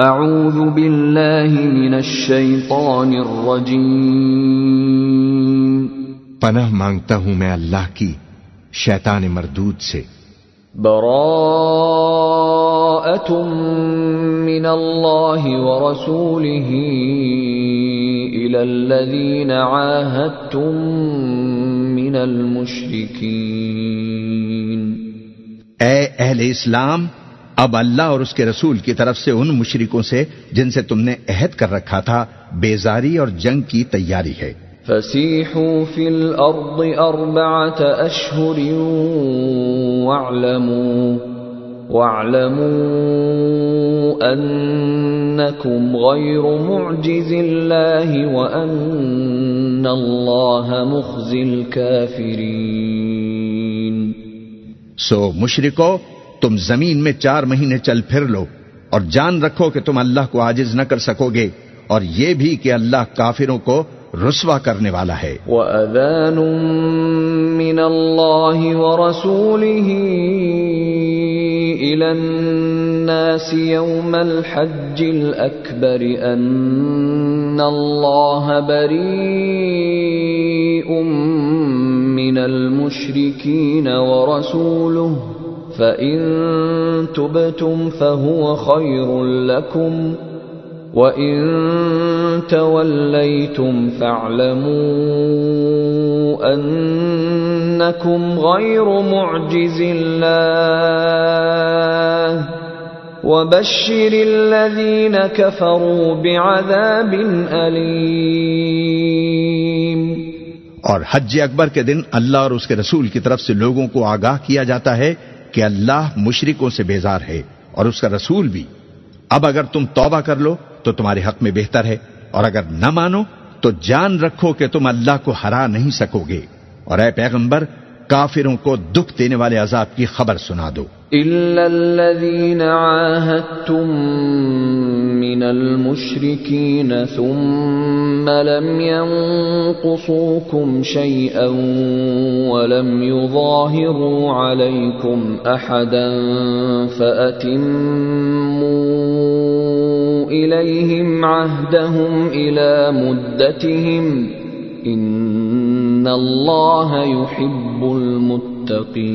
اعوذ باللہ من الشیطان الرجیم پناہ مانگتا ہوں میں اللہ کی شیطان مردود سے۔ براءة من اللہ ورسوله الى الذین عاہدتم من المشرکین اے اہل اسلام اب اللہ اور اس کے رسول کی طرف سے ان مشرکوں سے جن سے تم نے عہد کر رکھا تھا بیزاری اور جنگ کی تیاری ہے۔ فسیحوا فی الارض اربعة اشہر واعلموا واعلموا انکم غیر معجز اللہ وان اللہ مخزی الكافرین سو مشرکو تم زمین میں چار مہینے چل پھر لو اور جان رکھو کہ تم اللہ کو عاجز نہ کر سکو گے اور یہ بھی کہ اللہ کافروں کو رسوا کرنے والا ہے۔ وَأَذَانٌ مِّنَ اللَّهِ وَرَسُولِهِ إِلَى النَّاسِ يَوْمَ الْحَجِّ الْأَكْبَرِ أَنَّ اللَّهَ بَرِيءٌ مِّنَ الْمُشْرِكِينَ وَرَسُولُهُ فَإِن تُبْتُمْ فَهُوَ خَيْرٌ لَكُمْ وَإِن تَوَلَّيْتُمْ فَاعْلَمُوا أَنَّكُمْ غَيْرُ مُعْجِزِ اللَّهِ وَبَشِّرِ الَّذِينَ كَفَرُوا بِعَذَابٍ أَلِيمٍ اور حج اکبر کے دن اللہ اور اس کے رسول کی طرف سے لوگوں کو آگاہ کیا جاتا ہے کہ اللہ مشرکوں سے بیزار ہے اور اس کا رسول بھی۔ اب اگر تم توبہ کر لو تو تمہارے حق میں بہتر ہے، اور اگر نہ مانو تو جان رکھو کہ تم اللہ کو ہرا نہیں سکو گے۔ اور اے پیغمبر کافروں کو دکھ دینے والے عذاب کی خبر سنا دو۔ إلا الذين عاهدتم من المشركين ثم لم ينقصوكم شيئا ولم يظاهروا عليكم أحدا فأتموا إليهم عهدهم إلى مدتهم إن الله يحب المتقين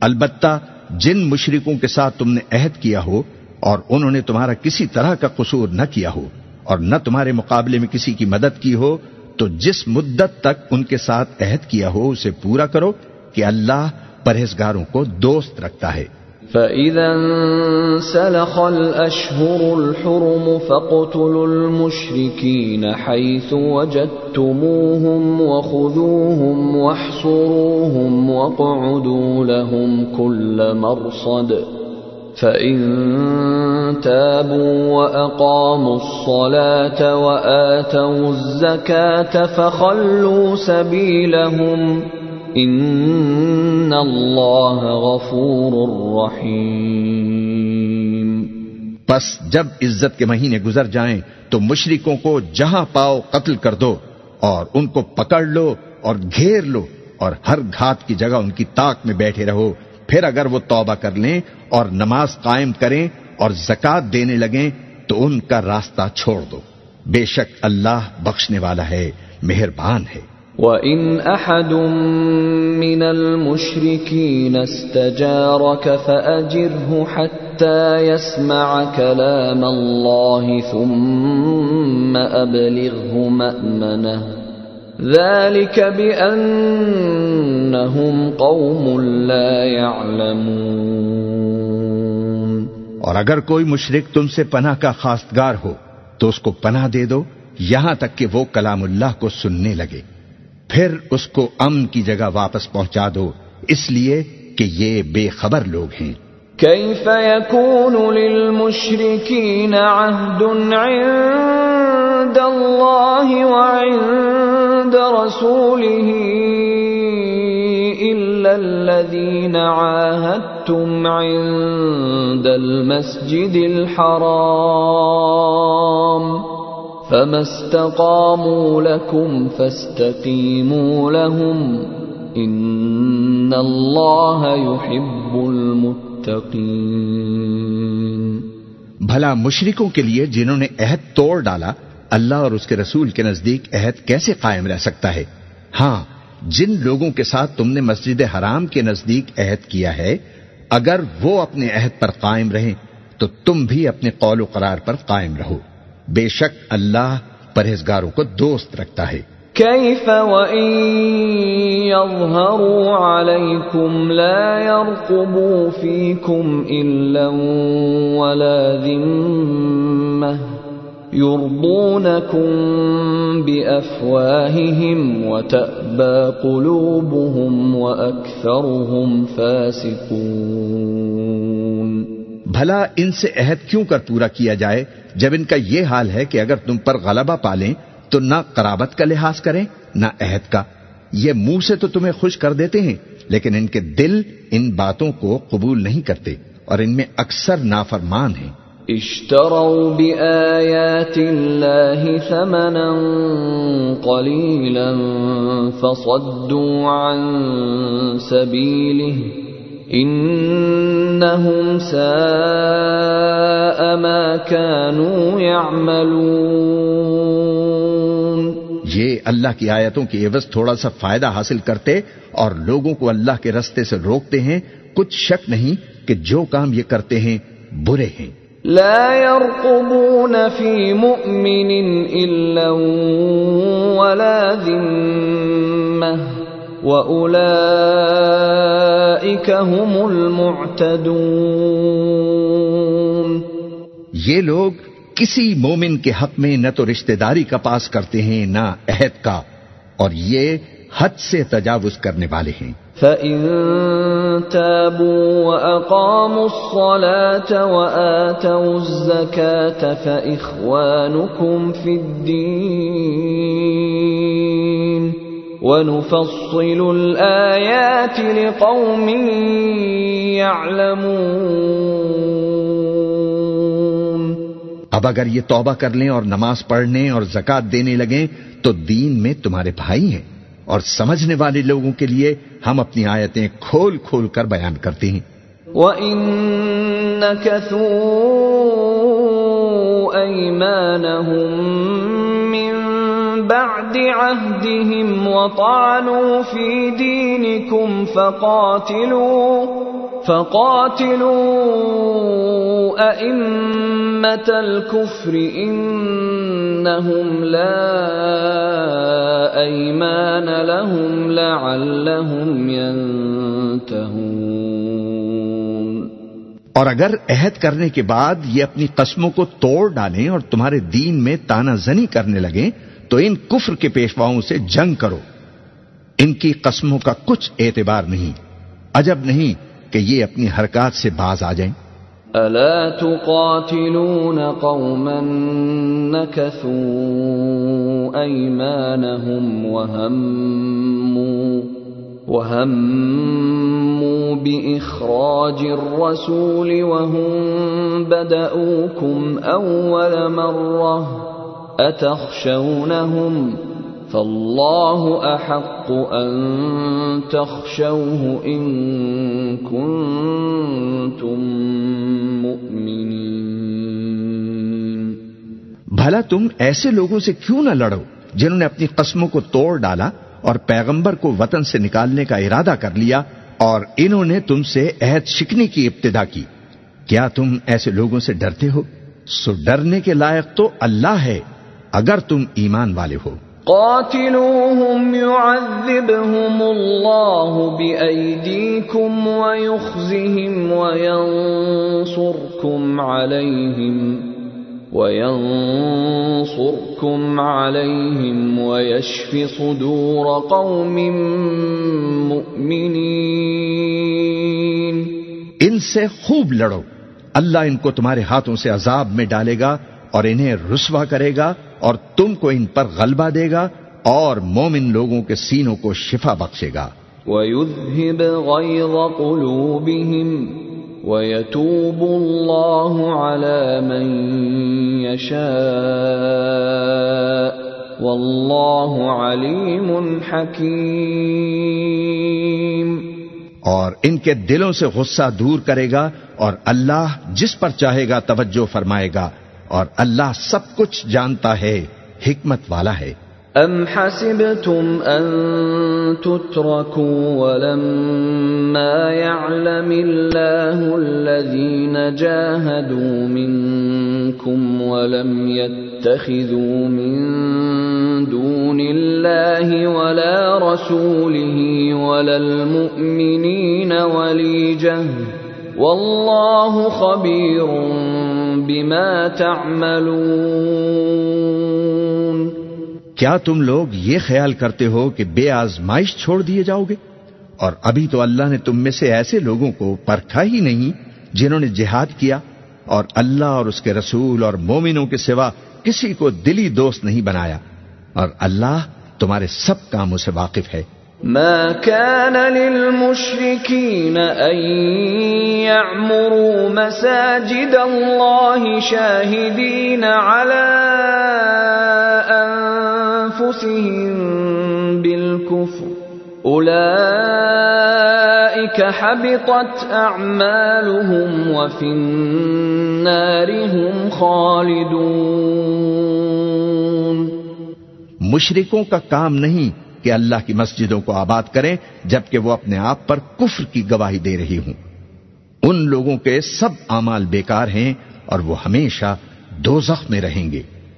البتہ جن مشرکوں کے ساتھ تم نے عہد کیا ہو اور انہوں نے تمہارا کسی طرح کا قصور نہ کیا ہو اور نہ تمہارے مقابلے میں کسی کی مدد کی ہو، تو جس مدت تک ان کے ساتھ عہد کیا ہو، اسے پورا کرو کہ اللہ پرہیزگاروں کو دوست رکھتا ہے۔ فَإِذَا انسلخ الْأَشْهُرُ الْحُرُمُ فَاقْتُلُوا الْمُشْرِكِينَ حَيْثُ وَجَدتُّمُوهُمْ وَخُذُوهُمْ وَاحْصُرُوهُمْ وَاقْعُدُوا لَهُمْ كُلَّ مَرْصَدٍ فَإِن تَابُوا وَأَقَامُوا الصَّلَاةَ وَآتَوُا الزَّكَاةَ فَخَلُّوا سَبِيلَهُمْ ان اللہ غفور رحیم پس جب عزت کے مہینے گزر جائیں تو مشرکوں کو جہاں پاؤ قتل کر دو اور ان کو پکڑ لو اور گھیر لو اور ہر گھات کی جگہ ان کی طاق میں بیٹھے رہو۔ پھر اگر وہ توبہ کر لیں اور نماز قائم کریں اور زکات دینے لگیں تو ان کا راستہ چھوڑ دو۔ بے شک اللہ بخشنے والا ہے، مہربان ہے۔ وَإِنْ أَحَدٌ مِّنَ الْمُشْرِكِينَ اسْتَجَارَكَ فَأَجِرْهُ حَتَّى يَسْمَعَ كَلَامَ اللَّهِ ثُمَّ أَبْلِغْهُ مَأْمَنَهُ ذَلِكَ بِأَنَّهُمْ قَوْمٌ لَّا يَعْلَمُونَ اور اگر کوئی مشرک تم سے پناہ کا خواستگار ہو تو اس کو پناہ دے دو یہاں تک کہ وہ کلام اللہ کو سننے لگے۔ پھر اس کو امن کی جگہ واپس پہنچا دو۔ اس لیے کہ یہ بے خبر لوگ ہیں۔ كيف يكون للمشركين عهد عند الله وعند رسوله إلا الذين عاهدتم عند المسجد الحرام۔ فما استقاموا لكم فاستقيموا لهم ان اللہ يحب المتقين بھلا مشرکوں کے لیے جنہوں نے عہد توڑ ڈالا، اللہ اور اس کے رسول کے نزدیک عہد کیسے قائم رہ سکتا ہے؟ ہاں جن لوگوں کے ساتھ تم نے مسجد حرام کے نزدیک عہد کیا ہے، اگر وہ اپنے عہد پر قائم رہیں، تو تم بھی اپنے قول و قرار پر قائم رہو۔ بے شک اللہ پرہیزگاروں کو دوست رکھتا ہے۔ كيف وإن يظهروا عليكم لا يرقبوا فيكم إلا ولا ذمة يرضونكم بأفواههم وتأبى قلوبهم وأكثرهم فاسقون۔ بھلا ان سے عہد کیوں کر پورا کیا جائے؟ جب ان کا یہ حال ہے کہ اگر تم پر غلبہ پالیں تو نہ قرابت کا لحاظ کریں، نہ عہد کا۔ یہ منہ سے تو تمہیں خوش کر دیتے ہیں، لیکن ان کے دل ان باتوں کو قبول نہیں کرتے اور ان میں اکثر نافرمان ہیں۔ اشتروا بآيات الله ثمنا قليلا فصدوا عن سبيله۔ انهم ساء ما كانوا يعملون. یہ اللہ کی آیتوں کی عوض تھوڑا سا فائدہ حاصل کرتے اور لوگوں کو اللہ کے رستے سے روکتے ہیں کچھ شک نہیں کہ جو کام یہ کرتے ہیں برے ہیں۔ لا يرقبون في مؤمن إلا ولا ذمة. وأولئك هم المعتدون یہ لوگ کسی مومن کے حق میں نہ تو رشتہ داری کا پاس کرتے ہیں نہ عہد کا اور یہ حد سے تجاوز کرنے والے ہیں۔ فَإِن تَابُوا وَأَقَامُوا الصَّلَاةَ وَآتَوُا الزَّكَاةَ فَإِخْوَانُكُمْ فِي الدِّينِ وَنُفَصِّلُ الْآيَاتِ لِقَوْمٍ يَعْلَمُونَ اب اگر یہ توبہ کر لیں اور نماز پڑھنے اور زکات دینے لگیں تو دین میں تمہارے بھائی ہیں اور سمجھنے والے لوگوں کے لیے ہم اپنی آیتیں کھول کھول کر بیان کرتے ہیں۔ وَإِن نَكَثُوا أَيْمَانَهُم بَعْدِ عَهْدِهِمْ وَطَعَنُوا فِي دِينِكُمْ فَقَاتِلُوا فَقَاتِلُوا أَئِمَّةَ الْكُفْرِ إِنَّهُمْ لَا أَيْمَانَ لَهُمْ لَعَلَّهُمْ يَنْتَهُونَ۔ اور اگر عہد کرنے کے بعد یہ اپنی قسموں کو توڑ ڈالیں اور تمہارے دین میں تانا زنی کرنے لگیں تو ان کفر کے پیشواؤں سے جنگ کرو۔ ان کی قسموں کا کچھ اعتبار نہیں۔ عجب نہیں کہ یہ اپنی حرکات سے باز آ جائیں۔ ألا تقاتلون قوما نكثوا أيمانهم وهموا وهموا بإخراج الرسول وهم بدأوكم أول مرة أتخشونهم فالله أحق أن تخشوه إن كنتم مؤمنين. بھلا تم ایسے لوگوں سے کیوں نہ لڑو جنہوں نے اپنی قسموں کو توڑ ڈالا اور پیغمبر کو وطن سے نکالنے کا ارادہ کر لیا اور انہوں نے تم سے عہد شکنی کی ابتدا کی۔ کیا تم ایسے لوگوں سے ڈرتے ہو؟ سو ڈرنے کے لائق تو اللہ ہے۔ اگر تم ایمان والے ہو۔ قاتلوهم يعذبهم الله بأيديكم ويخزهم وينصركم عليهم وينصركم عليهم ويشف صدور قوم مؤمنين ان سے خوب لڑو۔ اللہ ان کو تمہارے ہاتھوں سے عذاب میں ڈالے گا اور انہیں رسوا کرے گا۔ اور تم کو ان پر غلبہ دے گا اور مومن لوگوں کے سینوں کو شفا بخشے گا۔ وَيُذْهِبْ غَيْظَ قُلُوبِهِمْ وَيَتُوبُ اللَّهُ عَلَى مَن يَشَاءُ وَاللَّهُ عَلِيمٌ حَكِيمٌ۔ اور ان کے دلوں سے غصہ دور کرے گا اور اللہ جس پر چاہے گا توجہ فرمائے گا۔ اور اللہ سب کچھ جانتا ہے، حکمت والا ہے۔ ام حسبتم ان تتركوا ولما يعلم الله الذين جاهدوا منكم ولم يتخذوا من دون الله ولا رسوله ولا المؤمنين وليجه واللہ خبیر بما تعملون۔ کیا تم لوگ یہ خیال کرتے ہو کہ بے آزمائش چھوڑ دیے جاؤ گے؟ اور ابھی تو اللہ نے تم میں سے ایسے لوگوں کو پرکھا ہی نہیں جنہوں نے جہاد کیا اور اللہ اور اس کے رسول اور مومنوں کے سوا کسی کو دلی دوست نہیں بنایا۔ اور اللہ تمہارے سب کاموں سے واقف ہے۔ ما كان للمشركين أن يعمروا مساجد الله شاهدين على أنفسهم بالكفر. أولئك حبطت أعمالهم وفي النار هم خالدون. مشرکوں کا کام نہیں کہ اللہ کی مسجدوں کو آباد کریں، جبکہ وہ اپنے آپ پر کفر کی گواہی دے رہی ہوں۔ ان لوگوں کے سب اعمال بیکار ہیں اور وہ ہمیشہ دو میں رہیں گے۔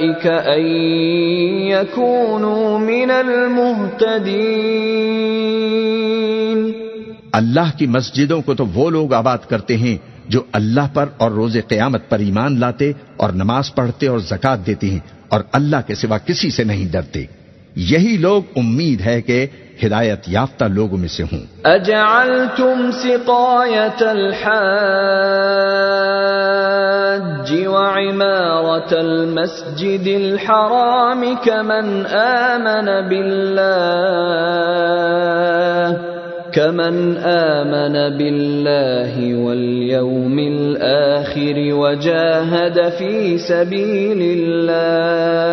أولئك أن يكونوا من المهتدين. اللہ کی مسجدوں کو تو وہ لوگ آباد کرتے ہیں جو اللہ پر اور روز قیامت پر ایمان لاتے اور نماز پڑھتے اور زکات دیتے ہیں اور اللہ کے سوا کسی سے نہیں ڈرتے۔ یہی لوگ امید ہے کہ ہدایت یافتہ لوگوں میں سے ہوں۔ اجعلتم سقایت الحاج وعمارت المسجد الحرام كمن آمن بالله، كمن آمن بالله واليوم الآخر وجاهد في سبيل الله.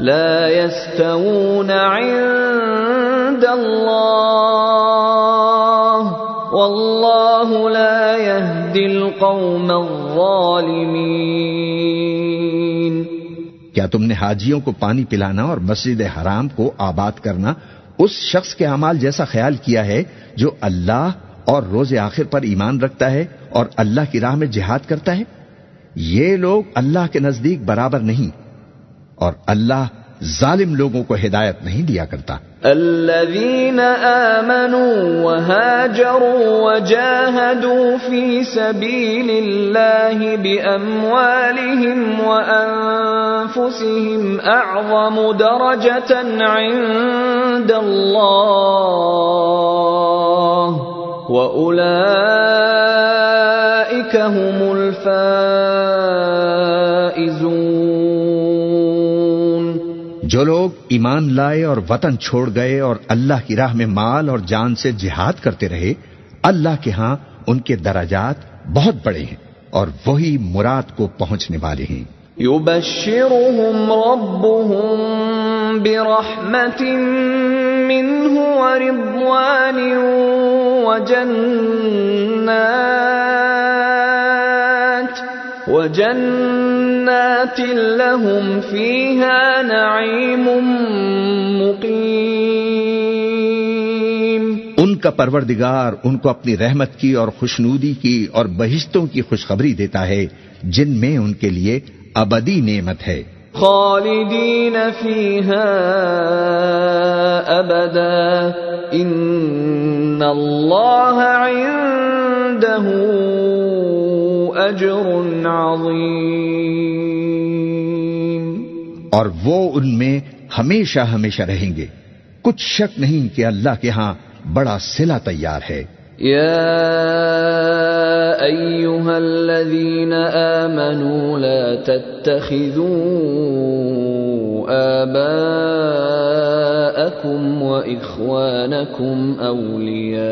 لا يستوون عند الله. والله لا يهدي القوم الظالمين. کیا تم نے حاجیوں کو پانی پلانا اور مسجد حرام کو آباد کرنا اس شخص کے اعمال جیسا خیال کیا ہے جو اللہ اور روز آخر پر ایمان رکھتا ہے اور اللہ کی راہ میں جہاد کرتا ہے؟ یہ لوگ اللہ کے نزدیک برابر نہیں۔ اور اللہ ظالم لوگوں کو ہدایت نہیں دیا کرتا۔ الذين آمنوا وهاجروا وجاهدوا في سبيل الله بأموالهم وأنفسهم أعظم درجة عند الله وأولئك هم الفائزون جو لوگ ایمان لائے اور وطن چھوڑ گئے اور اللہ کی راہ میں مال اور جان سے جہاد کرتے رہے، اللہ کے ہاں ان کے دراجات بہت بڑے ہیں اور وہی مراد کو پہنچنے والے ہیں۔ يبشرهم ربهم برحمة منه ورضوان وجنات وجنات لهم فيها نعيم مقيم. ان کا پروردگار ان کو اپنی رحمت کی اور خوشنودی کی اور بہشتوں کی خوشخبری دیتا ہے جن میں ان کے لیے ابدی نعمت ہے۔ خالدين فيها أبدا إن الله عنده أجر عظيم اور وہ ان میں ہمیشہ ہمیشہ رہیں گے۔ کچھ شک نہیں کہ اللہ کے ہاں بڑا سلا تیار ہے۔ يا ايها الذين امنوا لا تتخذوا اباءكم واخوانكم اولياء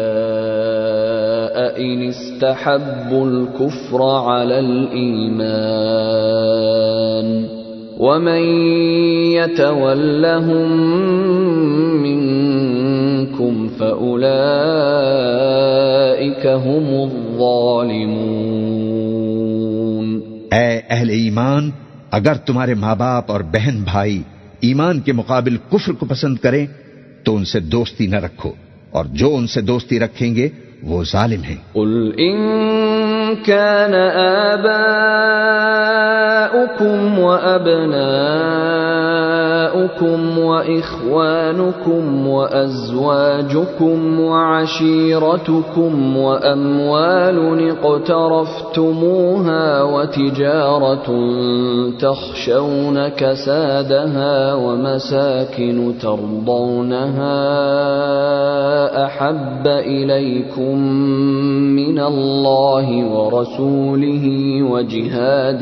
ان استحبوا الكفر على الايمان ومن يتولهم منكم فاولئك هم الظالمون اے اہل ایمان اگر تمہارے ماں باپ اور بہن بھائی ایمان کے مقابل کفر کو پسند کریں، تو ان سے دوستی نہ رکھو اور جو ان سے دوستی رکھیں گے وہ ظالم ہیں۔ قل إن كان آباؤكم وأبناؤكم وإخوانكم وأزواجكم وعشيرتكم وأموال اقترفتموها وتجارة تخشون كسادها ومساكن ترضونها أحب إليكم من الله ورسوله وجهاد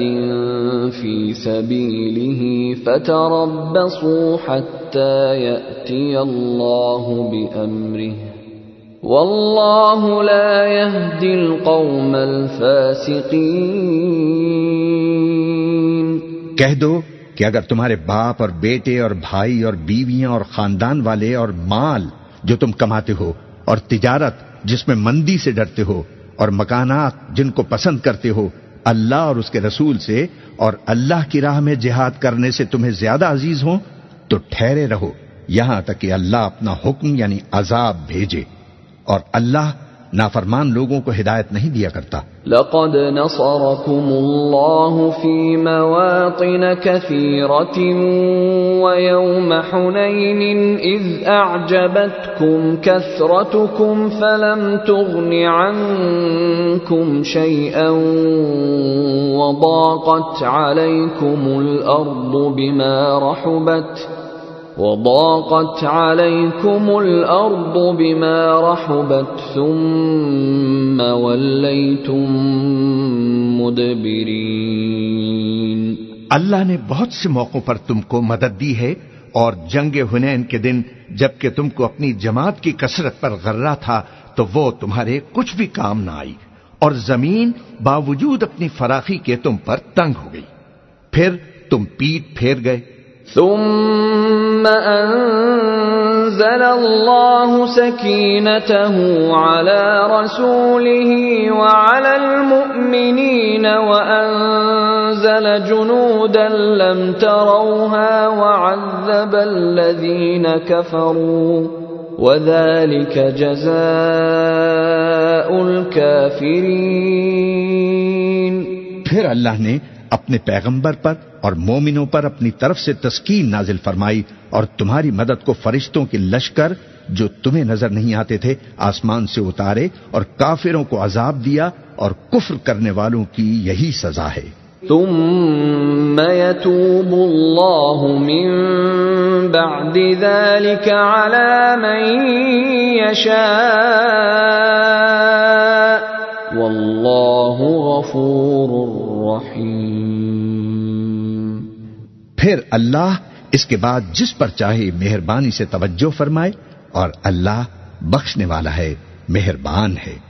في سبيله فتربصوا حتى يأتي الله بأمره والله لا يهدي القوم الفاسقين کہہ دو کہ اگر تمہارے باپ اور بیٹے اور بھائی اور بیویاں اور خاندان والے اور مال جو تم کماتے ہو اور تجارت جس میں مندی سے ڈرتے ہو اور مکانات جن کو پسند کرتے ہو، اللہ اور اس کے رسول سے اور اللہ کی راہ میں جہاد کرنے سے تمہیں زیادہ عزیز ہوں، تو ٹھہرے رہو، یہاں تک کہ اللہ اپنا حکم یعنی عذاب بھیجے اور اللہ نافرمان لوگوں کو ہدایت نہیں دیا کرتا۔ لقد نصركم الله في مواطن كثيرة ويوم حنين إذ أعجبتكم كثرتكم فلم تغن عنكم شيئا وضاقت عليكم الأرض بما رحبت وضاقت عليكم الأرض بما رحبت ثم وليتم مدبرين. اللہ نے بہت سے موقعوں پر تم کو مدد دی ہے اور جنگ ہنین کے دن جبکہ تم کو اپنی جماعت کی کثرت پر غرہ تھا تو وہ تمہارے کچھ بھی کام نہ آئی اور زمین باوجود اپنی فراخی کے تم پر تنگ ہو گئی۔ پھر تم پیٹ پھیر گئے۔ ثم أنزل الله سكينته على رسوله وعلى المؤمنين وأنزل جنودا لم تروها وعذب الذين كفروا وذلك جزاء الكافرين پھر اللہ نے اپنے پیغمبر پر اور مومنوں پر اپنی طرف سے تسکین نازل فرمائی اور تمہاری مدد کو فرشتوں کے لشکر جو تمہیں نظر نہیں آتے تھے، آسمان سے اتارے اور کافروں کو عذاب دیا اور کفر کرنے والوں کی یہی سزا ہے۔ ثم يتوب الله من بعد ذلك على من يشاء۔ واللہ غفور پھر اللہ اس کے بعد جس پر چاہے مہربانی سے توجہ فرمائے اور اللہ بخشنے والا ہے، مہربان ہے۔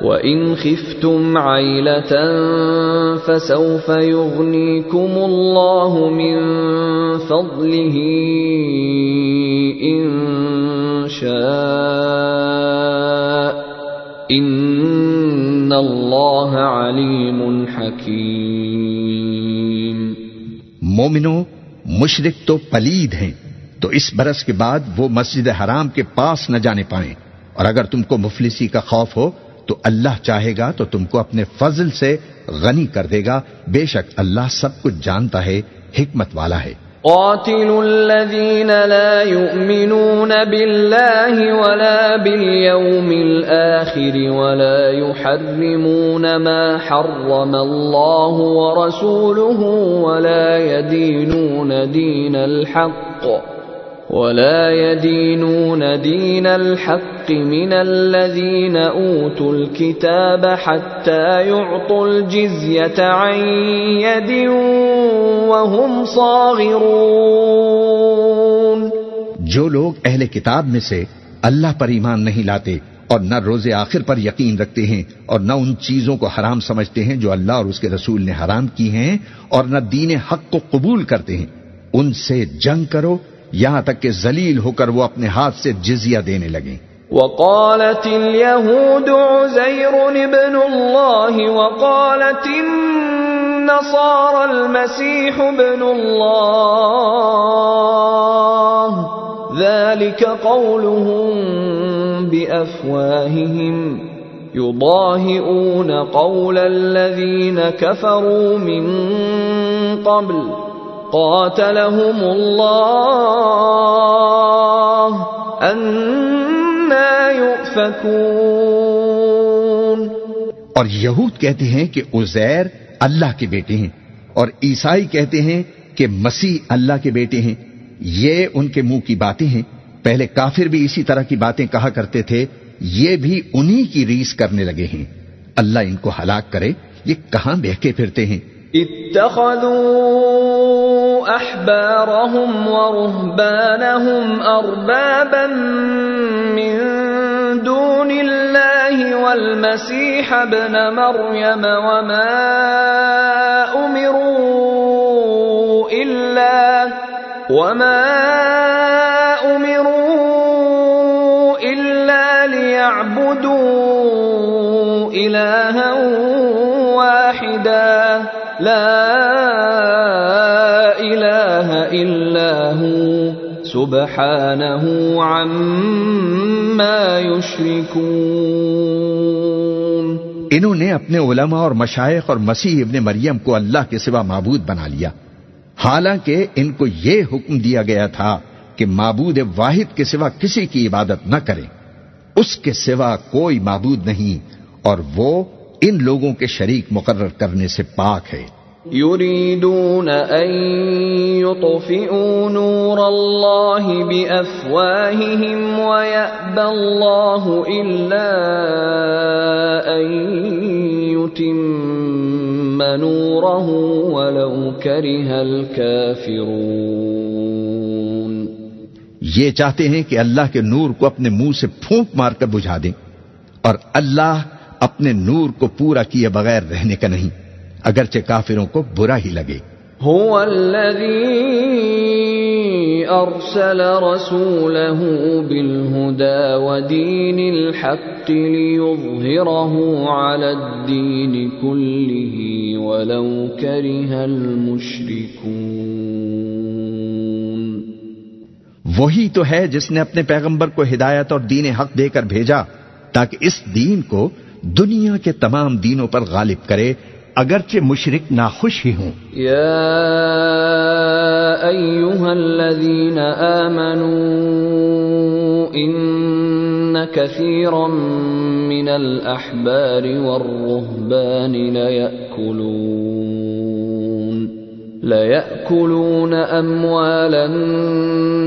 وان خفتم عيله فسوف يغنيكم الله من فضله ان شاء ان اللہ علیم حکیم مومنو مشرق تو پلید ہیں، تو اس برس کے بعد وہ مسجد حرام کے پاس نہ جانے پائیں۔ اور اگر تم کو مفلسی کا خوف ہو تو اللہ چاہے گا تو تم کو اپنے فضل سے غنی کر دے گا۔ بے شک اللہ سب کچھ جانتا ہے، حکمت والا ہے۔ قاتلوا الذين لا يؤمنون بالله ولا باليوم الآخر ولا يحرمون ما حرم الله ورسوله ولا يدينون دين الحق۔ ولا يدينون دين الحق من الذين اوتوا الكتاب حتى يعطوا الجزيه عن يد وهم صاغرون جو لوگ اہل کتاب میں سے اللہ پر ایمان نہیں لاتے اور نہ روز آخر پر یقین رکھتے ہیں اور نہ ان چیزوں کو حرام سمجھتے ہیں جو اللہ اور اس کے رسول نے حرام کی ہیں اور نہ دین حق کو قبول کرتے ہیں، ان سے جنگ کرو یہاں تک کہ ذلیل ہو کر وہ اپنے ہاتھ سے جزیہ دینے لگیں وقالت اليهود عزير ابن الله وقالت النصارى المسيح ابن الله، ذلك قولهم بأفواههم، يضاهئون قول الذين كفروا من قبل. قاتلهم الله أنا يؤفكون. اور یہود کہتے ہیں کہ عزیر اللہ کے بیٹے ہیں اور عیسائی کہتے ہیں کہ مسیح اللہ کے بیٹے ہیں. یہ ان کے منہ کی باتیں ہیں. پہلے کافر بھی اسی طرح کی باتیں کہا کرتے تھے. یہ بھی انہی کی ریس کرنے لگے ہیں. اللہ ان کو ہلاک کرے. یہ کہاں بہکے پھرتے ہیں؟ اتخذوا احبارهم ورهبانهم اربابا من دون الله والمسيح ابن مريم وما امروا الا وما امروا الا ليعبدوا الها لا اله الا هو سبحانه عما يشركون۔ انہوں نے اپنے علماء اور مشائق اور مسیح ابن مریم کو اللہ کے سوا معبود بنا لیا۔ حالانکہ ان کو یہ حکم دیا گیا تھا کہ معبود واحد کے سوا کسی کی عبادت نہ کریں۔ اس کے سوا کوئی معبود نہیں اور وہ ان لوگوں کے شریک مقرر کرنے سے پاک ہے۔ يريدون ان يطفئوا نور الله بافواههم ويأبى الله الا ان يتم نوره ولو كره الكافرون یہ چاہتے ہیں کہ اللہ کے نور کو اپنے منہ سے پھونک مار کر بجھا دیں اور اللہ اپنے نور کو پورا کیے بغیر رہنے کا نہیں اگرچہ کافروں کو برا ہی لگے۔ هو الذي ارسل رسوله بالهدى ودين الحق ليظهره على الدين كله ولو كره المشركون وہی تو ہے جس نے اپنے پیغمبر کو ہدایت اور دین حق دے کر بھیجا تاکہ اس دین کو دنیا کے تمام دینوں پر غالب کرے، اگرچہ مشرک ناخوش ہی ہوں۔ يا ايها الذين امنوا ان كثيرا من الاحبار والرهبان ليأكلون ليأكلون اموال الناس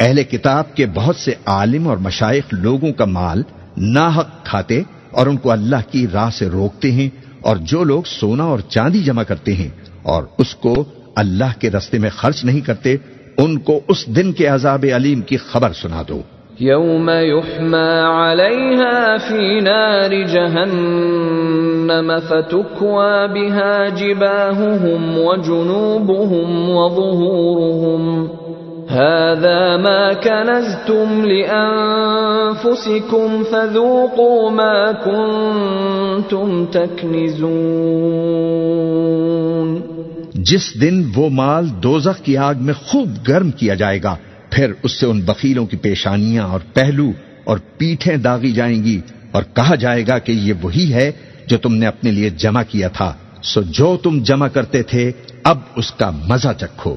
اہل کتاب کے بہت سے عالم اور مشائق لوگوں کا مال ناحق کھاتے اور ان کو اللہ کی راہ سے روکتے ہیں اور جو لوگ سونا اور چاندی جمع کرتے ہیں اور اس کو اللہ کے رستے میں خرچ نہیں کرتے، ان کو اس دن کے عذاب علیم کی خبر سنا دو۔ يوم يحمى عليها نار جهنم فتكوى بها جباههم وجنوبهم وظهورهم هذا ما كنزتم لأنفسكم فذوقوا ما كنتم تكنزون. جس دن وہ مال دوزخ کی آگ میں خوب گرم کیا جائے گا، پھر اس سے ان بخیلوں کی پیشانیاں اور پہلو اور پیٹھیں داغی جائیں گی اور کہا جائے گا کہ یہ وہی ہے جو تم نے اپنے لیے جمع کیا تھا۔ سو جو تم جمع کرتے تھے، اب اس کا مزہ چکھو۔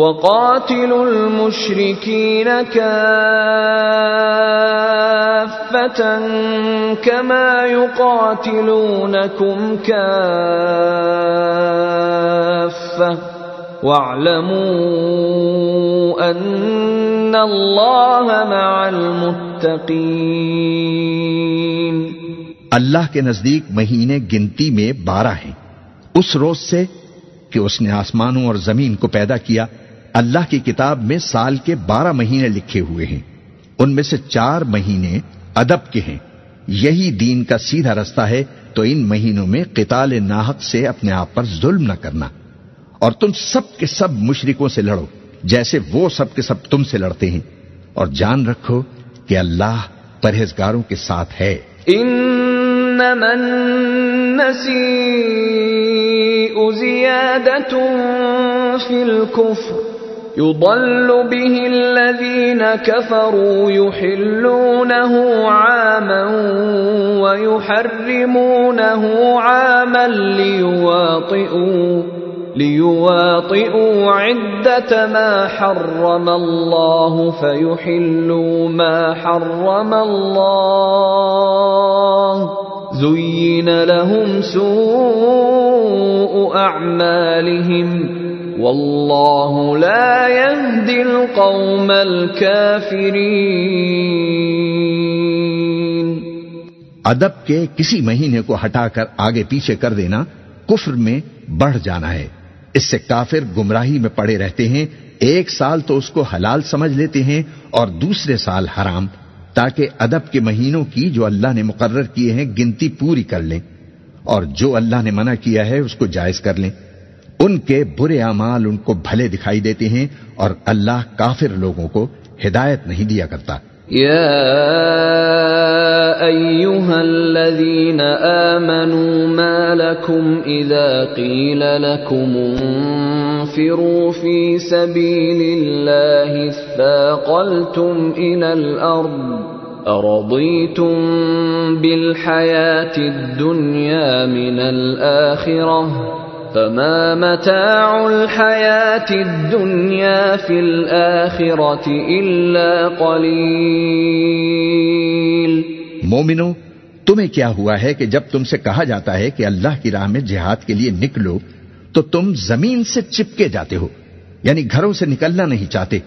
وقاتلوا المشركين كافة كما يقاتلونكم كافة. واعلموا أن الله مع المتقين. اللہ کے نزدیک مہینے گنتی میں بارہ ہیں۔ اس روز سے کہ اس نے آسمانوں اور زمین کو پیدا کیا اللہ کی کتاب میں سال کے بارہ مہینے لکھے ہوئے ہیں۔ ان میں سے چار مہینے ادب کے ہیں۔ یہی دین کا سیدھا رستہ ہے تو ان مہینوں میں قتال ناحق سے اپنے آپ پر ظلم نہ کرنا۔ اور تم سب کے سب مشرکوں سے لڑو جیسے وہ سب کے سب تم سے لڑتے ہیں۔ اور جان رکھو کہ اللہ پرہیزگاروں کے ساتھ ہے۔ إنما النسيء زيادة في الكفر يضل به الذين كفروا يحلونه عاما ويحرمونه عاما ليواطئوا ليواطئوا عدة ما حرم الله فيحلوا ما حرم الله زين لهم سوء أعمالهم والله لا يهدي القوم الكافرين. ادب کے کسی مہینے کو ہٹا کر آگے پیچھے کر دینا کفر میں بڑھ جانا ہے۔ اس سے کافر گمراہی میں پڑے رہتے ہیں، ایک سال تو اس کو حلال سمجھ لیتے ہیں اور دوسرے سال حرام، تاکہ ادب کے مہینوں کی جو اللہ نے مقرر کیے ہیں گنتی پوری کر لیں۔ اور جو اللہ نے منع کیا ہے اس کو جائز کر لیں۔ ان کے برے اعمال ان کو بھلے دکھائی دیتے ہیں اور اللہ کافر لوگوں کو ہدایت نہیں دیا کرتا۔ يا أيها الذين آمنوا ما لكم إذا قيل لكم انفروا في سبيل الله اثاقلتم إلى الأرض أرضيتم بالحياة الدنيا من الآخرة فما متاع الحياة الدنيا في الآخرة إلا قليل مومنو، تمہیں کیا ہوا ہے کہ جب تم سے کہا جاتا ہے کہ اللہ کی راہ میں جہاد کے لیے نکلو، تو تم زمین سے چپکے جاتے ہو یعنی گھروں سے نکلنا نہیں چاہتے۔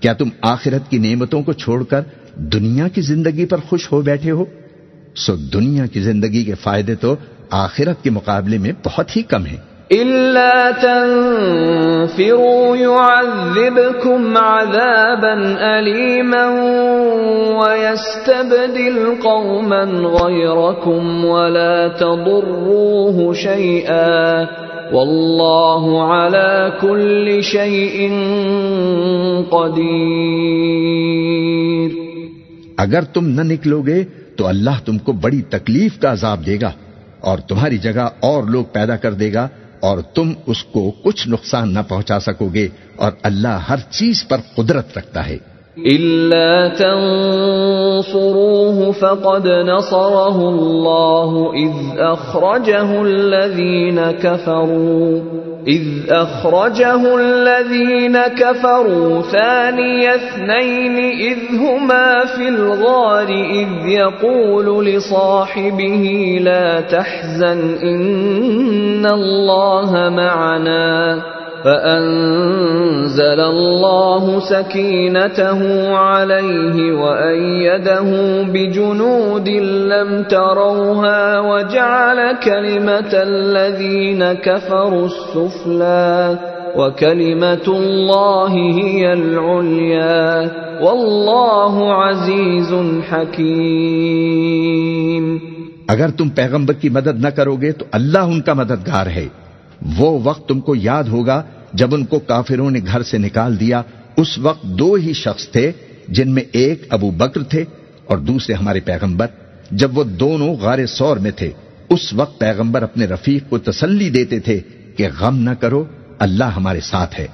کیا تم آخرت کی نعمتوں کو چھوڑ کر دنیا کی زندگی پر خوش ہو بیٹھے ہو؟ سو دنیا کی زندگی کے فائدے تو آخرت کے مقابلے میں بہت ہی کم ہیں۔ إلا تنفروا يعذبكم عذابا أليما ويستبدل قوما غيركم ولا تضروه شيئا والله على كل شيء قدير اگر تم نہ نکلو گے تو اللہ تم کو بڑی تکلیف کا عذاب دے گا اور تمہاری جگہ اور لوگ پیدا کر دے گا اور تم اس کو کچھ نقصان نہ پہنچا سکو گے اور اللہ ہر چیز پر قدرت رکھتا ہے۔ إلا تنصروه فقد نصره الله إذ أخرجه الذين كفروا۔ اذ اخرجه الذين كفروا ثاني اثنين اذ هما في الغار اذ يقول لصاحبه لا تحزن ان الله معنا فأنزل الله سكينته عليه وأيده بجنود لم تروها وجعل كلمة الذين كفروا السفلى وكلمة الله هي العليا والله عزيز حكيم اگر تم پیغمبر کی مدد نہ کرو گے تو اللہ ان کا مددگار ہے۔ وہ وقت تم کو یاد ہوگا جب ان کو کافروں نے گھر سے نکال دیا۔ اس وقت دو ہی شخص تھے جن میں ایک ابو بکر تھے اور دوسرے ہمارے پیغمبر۔ جب وہ دونوں غار سور میں تھے، اس وقت پیغمبر اپنے رفیق کو تسلی دیتے تھے کہ غم نہ کرو، اللہ ہمارے ساتھ ہے۔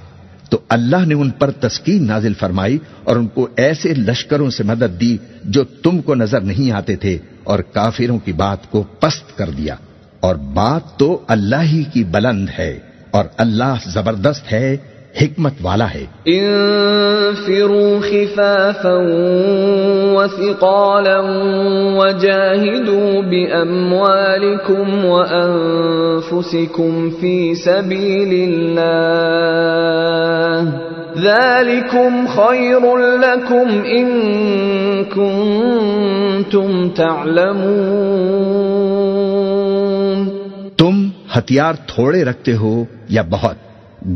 تو اللہ نے ان پر تسکین نازل فرمائی اور ان کو ایسے لشکروں سے مدد دی جو تم کو نظر نہیں آتے تھے اور کافروں کی بات کو پست کر دیا۔ اور بات تو اللہ ہی کی بلند ہے اور اللہ زبردست ہے، حکمت والا ہے۔ انفروا خفافا وثقالا وجاهدوا بأموالكم وأنفسكم في سبيل الله ذلكم خير لكم إن كنتم تعلمون۔ تم ہتھیار تھوڑے رکھتے ہو یا بہت،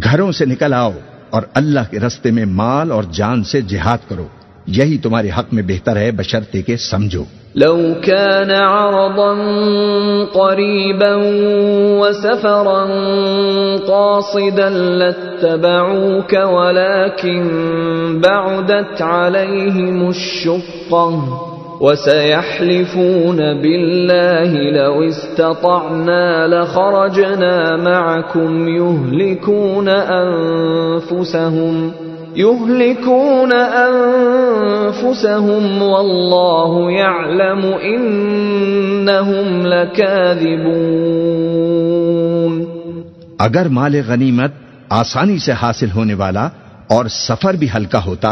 گھروں سے نکل آؤ اور اللہ کے رستے میں مال اور جان سے جہاد کرو۔ یہی تمہارے حق میں بہتر ہے بشرتے کے سمجھو۔ لو كان عرضا قريبا وسفرا قاصدا لاتبعوك، ولكن بعدت عليهم الشقه وسيحلفون بالله لو استطعنا لخرجنا معكم يهلكون أنفسهم يهلكون أنفسهم والله يعلم إنهم لكاذبون اگر مال غنیمت آسانی سے حاصل ہونے والا اور سفر بھی ہلکا ہوتا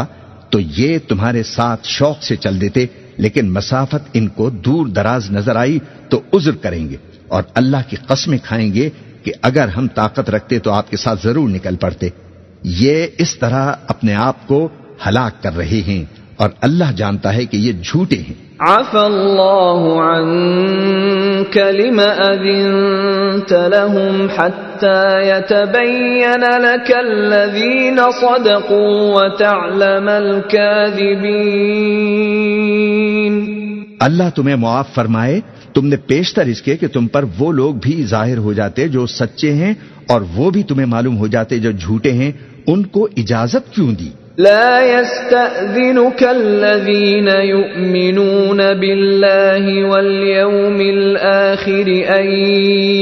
تو یہ تمہارے ساتھ شوق سے چل دیتے لیکن مسافت ان کو دور دراز نظر آئی تو عذر کریں گے اور اللہ کی قسمیں کھائیں گے کہ اگر ہم طاقت رکھتے تو آپ کے ساتھ ضرور نکل پڑتے۔ یہ اس طرح اپنے آپ کو ہلاک کر رہے ہیں اور اللہ جانتا ہے کہ یہ جھوٹے ہیں۔ عفى الله عنك لما أذنت لهم حتى يتبين لك الذين صدقوا وتعلم الكاذبين اللہ تمہیں معاف فرمائے تم نے پیشتر اس کے کہ تم پر وہ لوگ بھی ظاہر ہو جاتے جو سچے ہیں اور وہ بھی تمہیں معلوم ہو جاتے جو جھوٹے ہیں ان کو اجازت کیوں دی؟ لا يستأذنك الذين يؤمنون بالله واليوم الآخر أن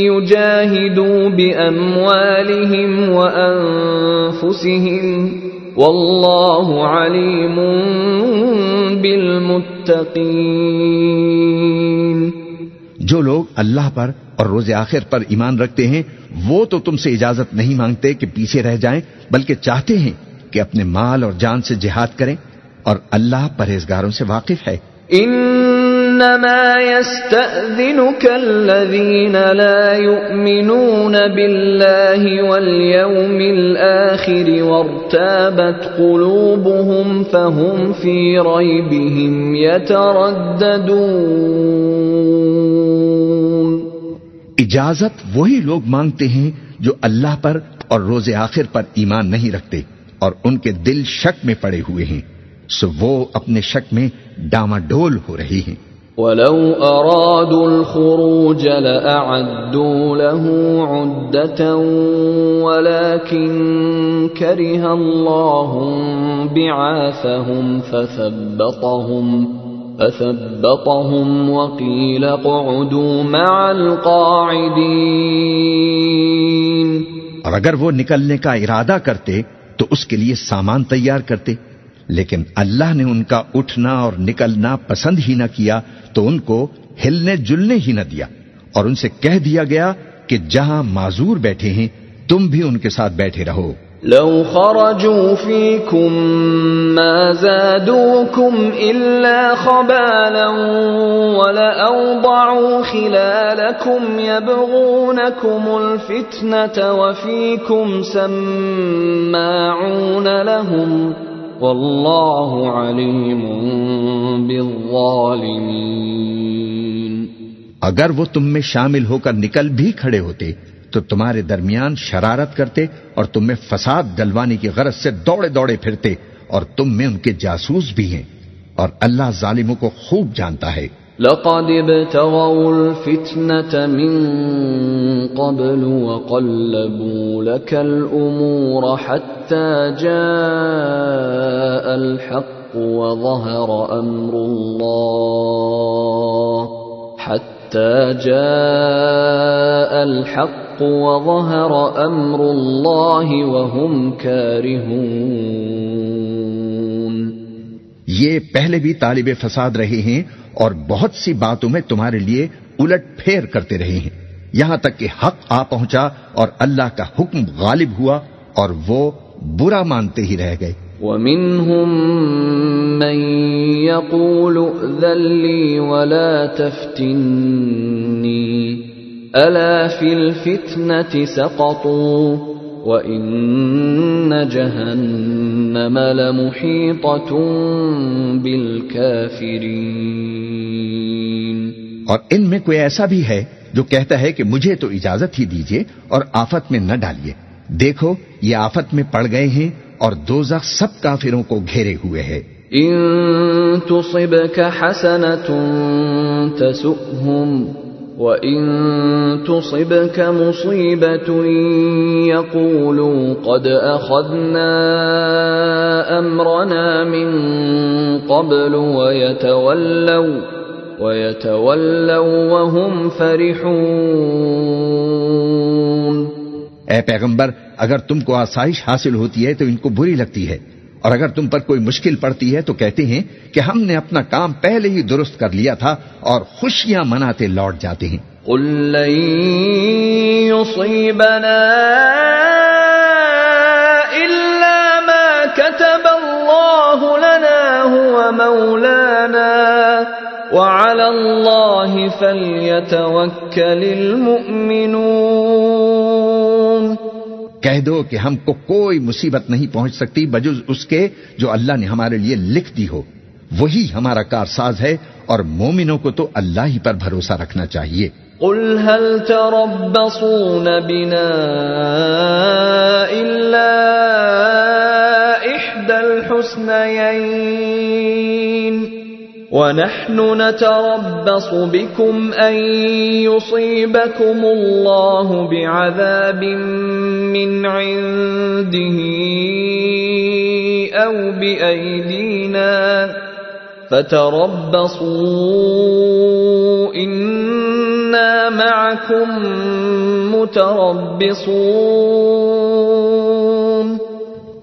يجاهدوا بأموالهم وأنفسهم. والله عليم بالمتقين جو لوگ اللہ پر اور روز آخر پر ایمان رکھتے ہیں وہ تو تم سے اجازت نہیں مانگتے کہ پیچھے رہ جائیں بلکہ چاہتے ہیں کہ اپنے مال اور جان سے جہاد کریں اور اللہ پرہیزگاروں سے واقف ہے۔ انما يستأذنك الذين لا يؤمنون بالله واليوم الآخر وارتابت قلوبهم فهم في ريبهم يترددون اجازت وہی لوگ مانگتے ہیں جو اللہ پر اور روز آخر پر ایمان نہیں رکھتے اور ان کے دل شک میں پڑے ہوئے ہیں، سو وہ اپنے شک میں ڈاما ڈول ہو رہی ہیں۔ ولو أرادوا الخروج لأعدوا له عدة ولكن كره الله بعاثهم فثبطهم فثبطهم وقيل اقعدوا مع القاعدين اور اگر وہ نکلنے کا ارادہ کرتے تو اس کے لیے سامان تیار کرتے۔ لیکن اللہ نے ان کا اٹھنا اور نکلنا پسند ہی نہ کیا تو ان کو ہلنے جلنے ہی نہ دیا اور ان سے کہہ دیا گیا کہ جہاں معذور بیٹھے ہیں، تم بھی ان کے ساتھ بیٹھے رہو۔ لو خرجوا فيكم ما زادوكم إلا خبالا ولأوضعوا خلالكم يبغونكم الفتنة وفيكم سماعون لهم واللہ علیم بالظالمین اگر وہ تم میں شامل ہو کر نکل بھی کھڑے ہوتے، تو تمہارے درمیان شرارت کرتے اور تم میں فساد ڈلوانے کی غرض سے دوڑے دوڑے پھرتے اور تم میں ان کے جاسوس بھی ہیں اور اللہ ظالموں کو خوب جانتا ہے۔ لقد ابتغوا الفتنة من قبل وقلبوا لك الأمور حتى جاء الحق وظهر أمر الله حتى جاء الحق وظهر أمر الله وهم كارهون. یہ پہلے بھی طالب فساد رہے ہیں اور بہت سی باتوں میں تمہارے لیے الٹ پھیر کرتے رہے ہیں۔ یہاں تک کہ حق آ پہنچا اور اللہ کا حکم غالب ہوا اور وہ برا مانتے ہی رہ گئے۔ ومنهم من يقول ائذن لي ولا تفتني، ألا في الفتنة سقطوا؟ وإن جهنم لمحيطة بالكافرين اور ان میں کوئی ایسا بھی ہے جو کہتا ہے کہ مجھے تو اجازت ہی دیجیے اور آفت میں نہ ڈالیے۔ دیکھو یہ آفت میں پڑ گئے ہیں اور دوزخ سب کافروں کو گھیرے ہوئے ہے۔ إن تصبك حسنة تسؤهم وإن تصبك مصيبة يقولوا قد أخذنا أمرنا من قبل ويتولوا ويتولوا وهم فرحون اے پیغمبر، اگر تم کو آسائش حاصل ہوتی ہے تو ان کو بری لگتی ہے۔ اور اگر تم پر کوئی مشکل پڑتی ہے تو کہتے ہیں کہ ہم نے اپنا کام پہلے ہی درست کر لیا تھا اور خوشیاں مناتے لوٹ جاتے ہیں۔ قل لن يصيبنا إلا ما كتب الله لنا هو مولانا وعلى الله فليتوكل المؤمنون کہہ دو کہ ہم کو کوئی مصیبت نہیں پہنچ سکتی بجز اس کے جو اللہ نے ہمارے لیے لکھ دی ہو۔ وہی ہمارا کارساز ہے اور مومنوں کو تو اللہ ہی پر بھروسہ رکھنا چاہیے۔ قل هل تربصون بنا إلا إحدى الحسنيين ونحن نتربص بكم أن يصيبكم الله بعذاب من عنده أو بأيدينا فتربصوا إنا معكم متربصون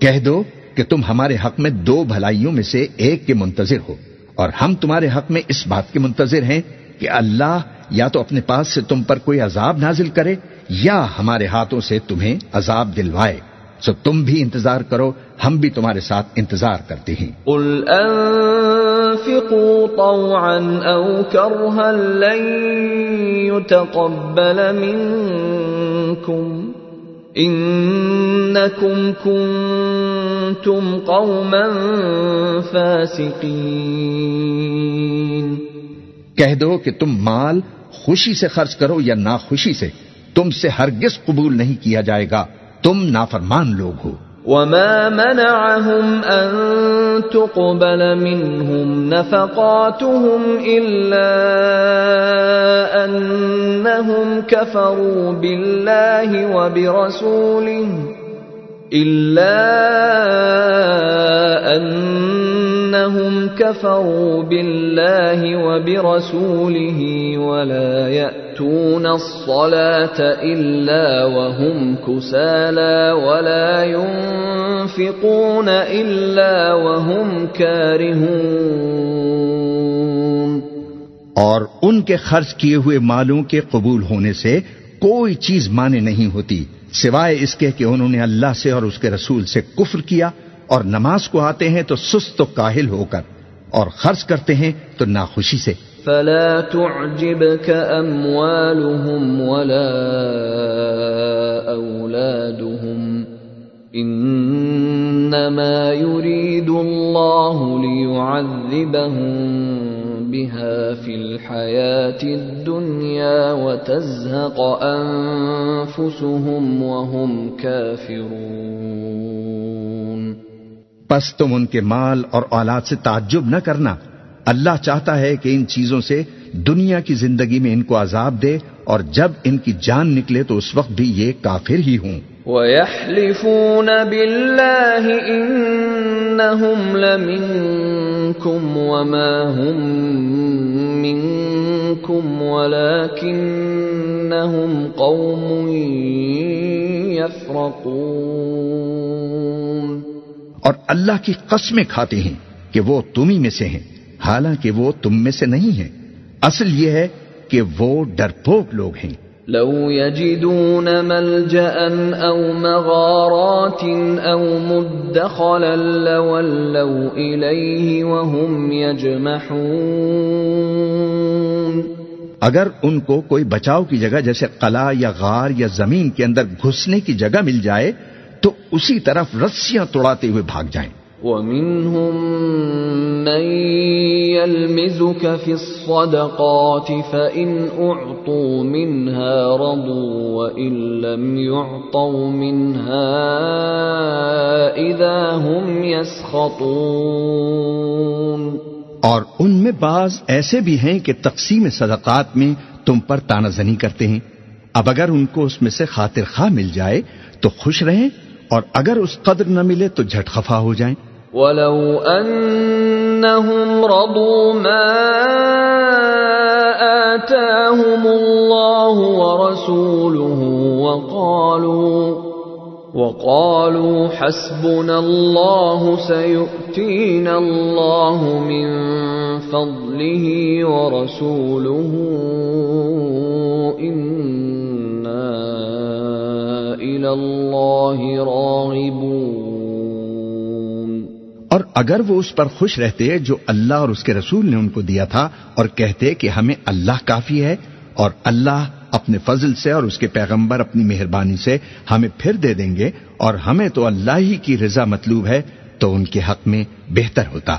کہہ دو کہ تم ہمارے حق میں دو بھلائیوں میں سے ایک کے منتظر ہو۔ اور ہم تمہارے حق میں اس بات کے منتظر ہیں کہ اللہ یا تو اپنے پاس سے تم پر کوئی عذاب نازل کرے یا ہمارے ہاتھوں سے تمہیں عذاب دلوائے۔ سو تم بھی انتظار کرو، ہم بھی تمہارے ساتھ انتظار کرتے ہیں۔ قل أنفقوا طوعا أو كرها لن يتقبل منكم إنكم كنتم قوما فاسقين. کہہ دو کہ تم مال خوشی سے خرچ کرو یا ناخوشی سے تم سے ہرگز قبول نہیں کیا جائے گا تم نافرمان لوگ ہو۔ وما منعهم أن تقبل منهم نفقاتهم إلا أنهم كفروا بالله وبرسوله إلا أنهم كفروا بالله وبرسوله ولا يأتون الصلاة إلا وهم كسالى ولا ينفقون إلا وهم كارهون اور ان کے خرچ کیے ہوئے مالوں کے قبول ہونے سے کوئی چیز مانے نہیں ہوتی۔ سوائے اس کے کہ انہوں نے اللہ سے اور اس کے رسول سے کفر کیا اور نماز کو آتے ہیں تو سست و کاہل ہو کر اور خرچ کرتے ہیں تو ناخوشی سے۔ فلا تعجبك أموالهم ولا أولادهم إنما يريد الله ليعذبهم بها في الحياة الدنيا وتزهق أنفسهم وهم كافرون پس تم ان کے مال اور اولاد سے تعجب نہ کرنا۔ اللہ چاہتا ہے کہ ان چیزوں سے دنیا کی زندگی میں ان کو عذاب دے اور جب ان کی جان نکلے تو اس وقت بھی یہ کافر ہی ہوں۔ وَيَحْلِفُونَ بِاللَّهِ إِنَّهُمْ لَمِنكُمْ وَمَا هُمْ مِنكُمْ وَلَكِنَّهُمْ قَوْمٌ يَفْرَقُونَ اور اللہ کی قسمیں کھاتے ہیں کہ وہ تمہیں میں سے ہیں، حالانکہ وہ تم میں سے نہیں ہیں۔ اصل یہ ہے کہ وہ ڈرپوک لوگ ہیں۔ لو يجدون ملجا او مغارات او مدخلا لولوا اليه وهم يجمحون. اگر ان کو کوئی بچاؤ کی جگہ جیسے قلعہ یا غار یا زمین کے اندر گھسنے کی جگہ مل جائے تو اسی طرف رسیاں توڑاتے ہوئے بھاگ جائیں۔ ومنهم من يلمزك في الصدقات فإن أعطوا منها رضوا وإن لم يعطوا منها إذا هم يسخطون اور ان میں بعض ایسے بھی ہیں کہ تقسیم صدقات میں تم پر تانہ زنی کرتے ہیں۔ اب اگر ان کو اس میں سے خاطر خواہ مل جائے تو خوش رہیں۔ اور اگر اس قدر نہ ملے تو جھٹ خفا ہو جائیں۔ ولو انهم رضوا ما آتاهم الله ورسوله وقالوا وقالوا حسبنا الله سيؤتينا الله من فضله ورسوله إنا اور اگر وہ اس پر خوش رہتے جو اللہ اور اس کے رسول نے ان کو دیا تھا اور کہتے کہ ہمیں اللہ کافی ہے اور اللہ اپنے فضل سے اور اس کے پیغمبر اپنی مہربانی سے ہمیں پھر دے دیں گے اور ہمیں تو اللہ ہی کی رضا مطلوب ہے، تو ان کے حق میں بہتر ہوتا۔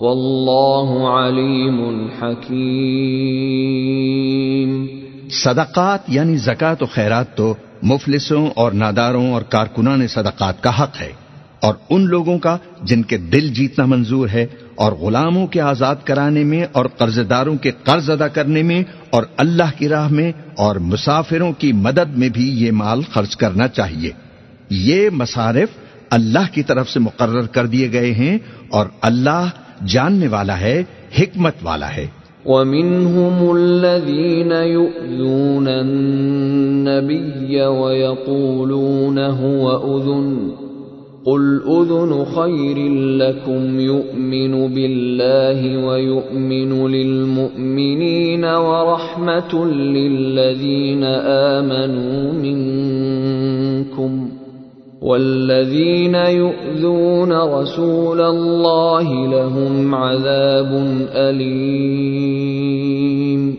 واللہ علیم حکیم۔ صدقات یعنی زکوٰۃ و خیرات تو مفلسوں اور ناداروں اور کارکنان صدقات کا حق ہے، اور ان لوگوں کا جن کے دل جیتنا منظور ہے اور غلاموں کے آزاد کرانے میں اور قرض داروں کے قرض ادا کرنے میں اور اللہ کی راہ میں اور مسافروں کی مدد میں بھی یہ مال خرچ کرنا چاہیے۔ یہ مصارف اللہ کی طرف سے مقرر کر دیے گئے ہیں اور اللہ جاننے والا ہے، حکمت والا ہے۔ ومنهم الذين يؤذون النبي ويقولون هو أذن قل أذن خير لكم يؤمن بالله ويؤمن للمؤمنين ورحمة للذين آمنوا منكم والذين يؤذون رسول الله لهم عذاب أليم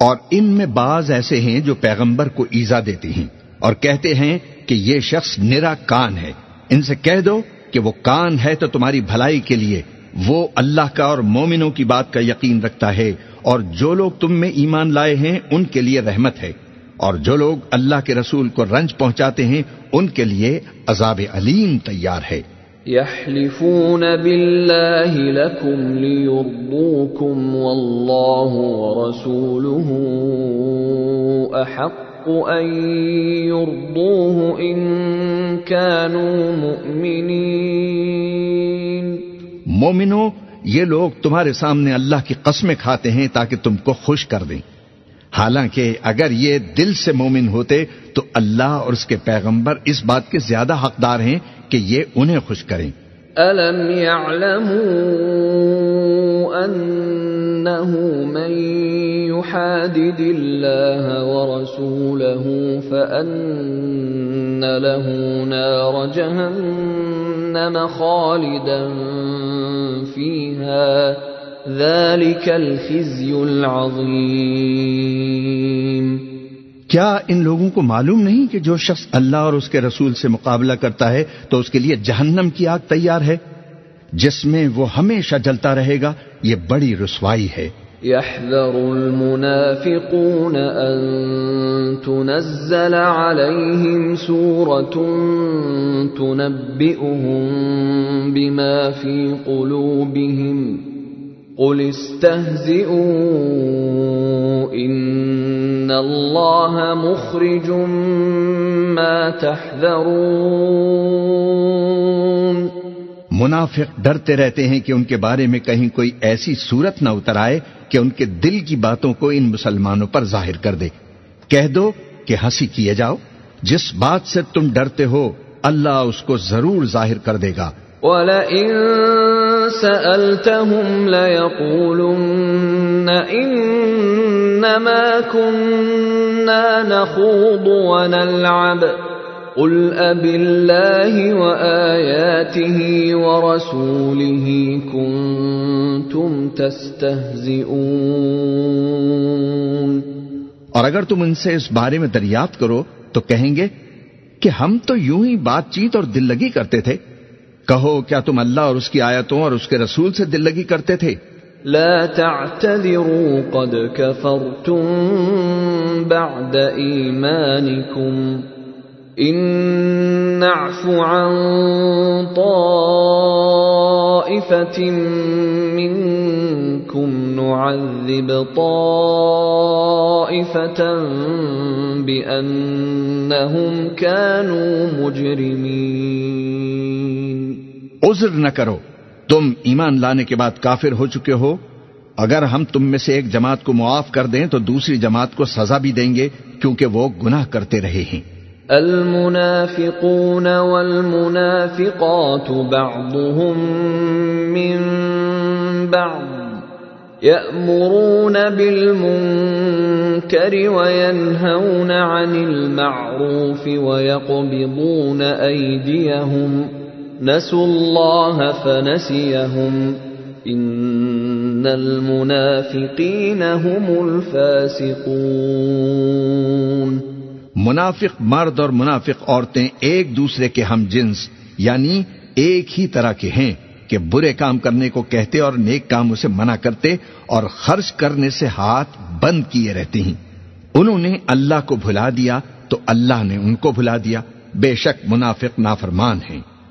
اور ان میں بعض ایسے ہیں جو پیغمبر کو ایزا دیتے ہیں اور کہتے ہیں کہ یہ شخص نرا کان ہے۔ ان سے کہہ دو کہ وہ کان ہے تو تمہاری بھلائی کے لیے وہ اللہ کا اور مومنوں کی بات کا یقین رکھتا ہے اور جو لوگ تم میں ایمان لائے ہیں ان کے لیے رحمت ہے۔ اور جو لوگ اللہ کے رسول کو رنج پہنچاتے ہیں ان کے لیے عذاب علیم تیار ہے۔ يحلفون بالله لكم ليرضوكم والله ورسوله أحق أن يرضوه إن كانوا مؤمنين مومنو یہ لوگ تمہارے سامنے اللہ کی قسمیں کھاتے ہیں تاکہ تم کو خوش کر دیں۔ حالانکہ اگر یہ دل سے مومن ہوتے تو اللہ اور اس کے پیغمبر اس بات کے زیادہ حقدار ہیں کہ یہ انہیں خوش کریں۔ ألم يعلموا أنه من يحادد الله ورسوله فأن له نار جهنم خالدا فيها ذلك الخزي العظيم۔ کیا ان لوگوں کو معلوم نہیں کہ جو شخص اللہ اور اس کے رسول سے مقابلہ کرتا ہے تو اس کے لیے جہنم کی آگ تیار ہے؟ جس میں وہ ہمیشہ جلتا رہے گا یہ بڑی رسوائی ہے۔ يحذر المنافقون أن تنزل عليهم سورة تنبئهم بما في قلوبهم۔ قل استهزئوا إن الله مخرج ما تحذرون منافق ڈرتے رہتے ہیں کہ ان کے بارے میں کہیں کوئی ایسی صورت نہ اتر آئے کہ ان کے دل کی باتوں کو ان مسلمانوں پر ظاہر کر دے۔ کہہ دو کہ ہنسی کیے جاؤ۔ جس بات سے تم ڈرتے ہو اللہ اس کو ضرور ظاہر کر دے گا۔ وَلَئِن سَأَلْتَهُمْ لَيَقُولُنَّ إِنَّمَا كُنَّا نَخُوضُ وَنَلْعَبُ قُلْ أَبِاللَّهِ وَآيَاتِهِ وَرَسُولِهِ كُنتُمْ تَسْتَهْزِئُونَ اور اگر تم ان سے اس بارے میں دریافت کرو تو کہیں گے کہ ہم تو یوں ہی بات چیت اور دل لگی کرتے تھے۔ کہو کیا تم اللہ اور اس کی آیتوں اور اس کے رسول سے دل لگی کرتے تھے؟ لا تعتذروا قد كفرتم بعد إيمانكم. إن نعف عن طائفة منكم نعذب طائفة بأنهم كانوا مجرمين. عذر نہ کرو۔ تم ایمان لانے کے بعد کافر ہو چکے ہو۔ اگر ہم تم میں سے ایک جماعت کو معاف کر دیں تو دوسری جماعت کو سزا بھی دیں گے کیونکہ وہ گناہ کرتے رہے ہیں۔ المنافقون والمنافقات بعضهم من بعض يأمرون بالمنكر وينهون عن المعروف ويقبضون أيديهم نسوا الله فنسيهم. إن المنافقين هم الفاسقون. منافق مرد اور منافق عورتیں ایک دوسرے کے ہم جنس یعنی ایک ہی طرح کے ہیں کہ برے کام کرنے کو کہتے اور نیک کاموں سے منع کرتے اور خرچ کرنے سے ہاتھ بند کیے رہتے ہیں۔ انہوں نے اللہ کو بھلا دیا تو اللہ نے ان کو بھلا دیا۔ بے شک منافق نافرمان ہیں۔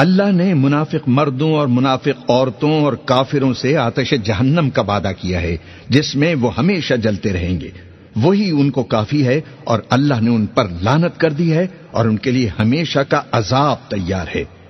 اللہ نے منافق مردوں اور منافق عورتوں اور کافروں سے آتش جہنم کا وعدہ کیا ہے، جس میں وہ ہمیشہ جلتے رہیں گے۔ وہی ان کو کافی ہے اور اللہ نے ان پر لانت کر دی ہے اور ان کے لیے ہمیشہ کا عذاب تیار ہے۔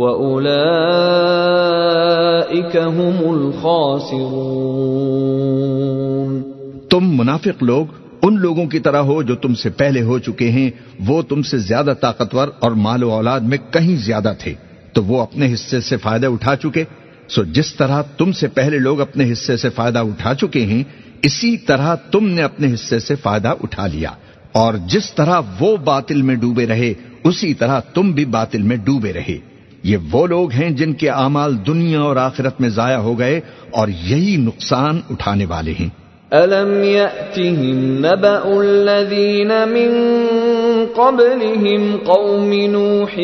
وَأُولَئِكَ هُمُ الْخَاسِرُونَ تم منافق لوگ، ان لوگوں کی طرح ہو جو تم سے پہلے ہو چکے ہیں، وہ تم سے زیادہ طاقتور اور مال و اولاد میں کہیں زیادہ تھے۔ تو وہ اپنے حصے سے فائدہ اٹھا چکے۔ سو جس طرح تم سے پہلے لوگ اپنے حصے سے فائدہ اٹھا چکے ہیں، اسی طرح تم نے اپنے حصے سے فائدہ اٹھا لیا۔ اور جس طرح وہ باطل میں ڈوبے رہے، اسی طرح تم بھی باطل میں ڈوبے رہے۔ یہ وہ لوگ ہیں جن کے اعمال دنیا اور آخرت میں ضائع ہو گئے اور یہی نقصان اٹھانے والے ہیں۔ ألم يأتهم نبأ الذين من قبلهم قوم نوح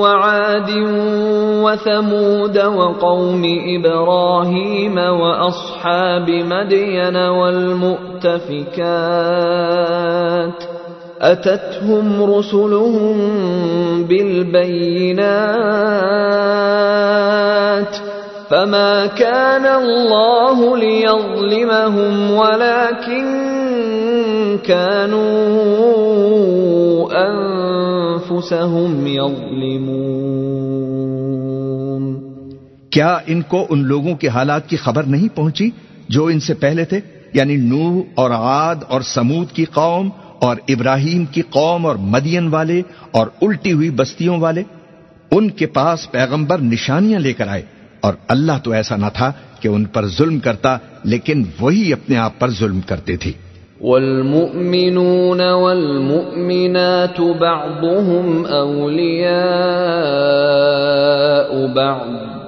وعاد وثمود وقوم إبراهيم وأصحاب مدين والمؤتفكات أتتهم رسلهم بالبينات فما كان الله ليظلمهم ولكن كانوا انفسهم يظلمون کیا ان کو ان لوگوں کے حالات کی خبر نہیں پہنچی جو ان سے پہلے تھے؟ یعنی نوح اور عاد اور سمود کی قوم اور ابراہیم کی قوم اور مدین والے اور الٹی ہوئی بستیوں والے، ان کے پاس پیغمبر نشانیاں لے کر آئے اور اللہ تو ایسا نہ تھا کہ ان پر ظلم کرتا، لیکن وہی اپنے آپ پر ظلم کرتے تھے۔ والمؤمنون والمؤمنات بعضهم أولياء بعض۔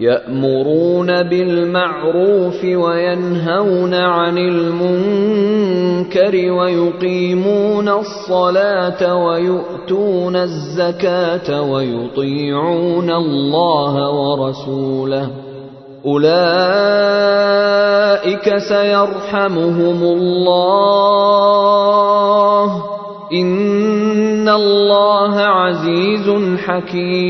يأمرون بالمعروف وينهون عن المنكر ويقيمون الصلاة ويؤتون الزكاة ويطيعون الله ورسوله. أولئك سيرحمهم الله. إن الله عزيز حكيم.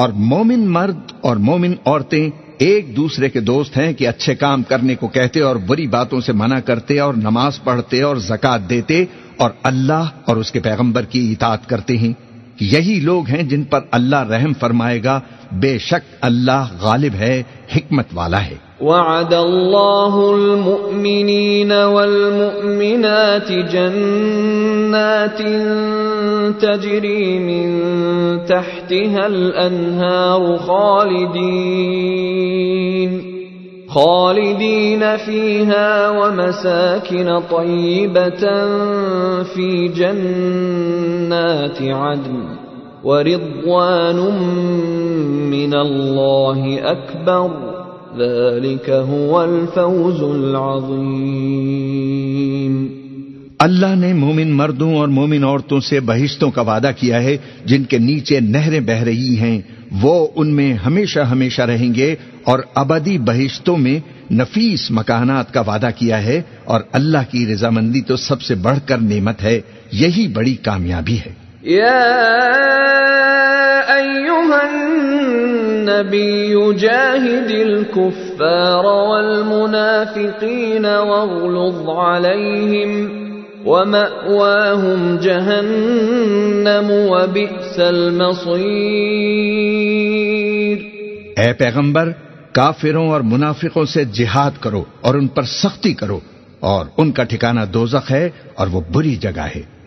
اور مومن مرد اور مومن عورتیں ایک دوسرے کے دوست ہیں کہ اچھے کام کرنے کو کہتے اور بری باتوں سے منع کرتے اور نماز پڑھتے اور زکات دیتے اور اللہ اور اس کے پیغمبر کی اطاعت کرتے ہیں۔ یہی لوگ ہیں جن پر اللہ رحم فرمائے گا۔ بے شک اللہ غالب ہے، حکمت والا ہے۔ وعد الله المؤمنين والمؤمنات جنات تجري من تحتها الأنهار خالدين خالدين فيها ومساكن طيبة في جنات عدن ورضوان من الله أكبر ذلك هو الفوز العظيم اللہ نے مومن مردوں اور مومن عورتوں سے بہشتوں کا وعدہ کیا ہے جن کے نیچے نہریں بہ رہی ہیں۔ وہ ان میں ہمیشہ ہمیشہ رہیں گے اور ابدی بہشتوں میں نفیس مکانات کا وعدہ کیا ہے اور اللہ کی رضامندی تو سب سے بڑھ کر نعمت ہے، یہی بڑی کامیابی ہے۔ يا أيها النبي جاهد الكفار والمنافقين واغلظ عليهم ومأواهم جهنم وبئس المصير۔ اے پیغمبر، کافروں اور منافقوں سے جہاد کرو اور ان پر سختی کرو اور ان کا ٹھکانہ دوزخ ہے اور وہ بری جگہ ہے۔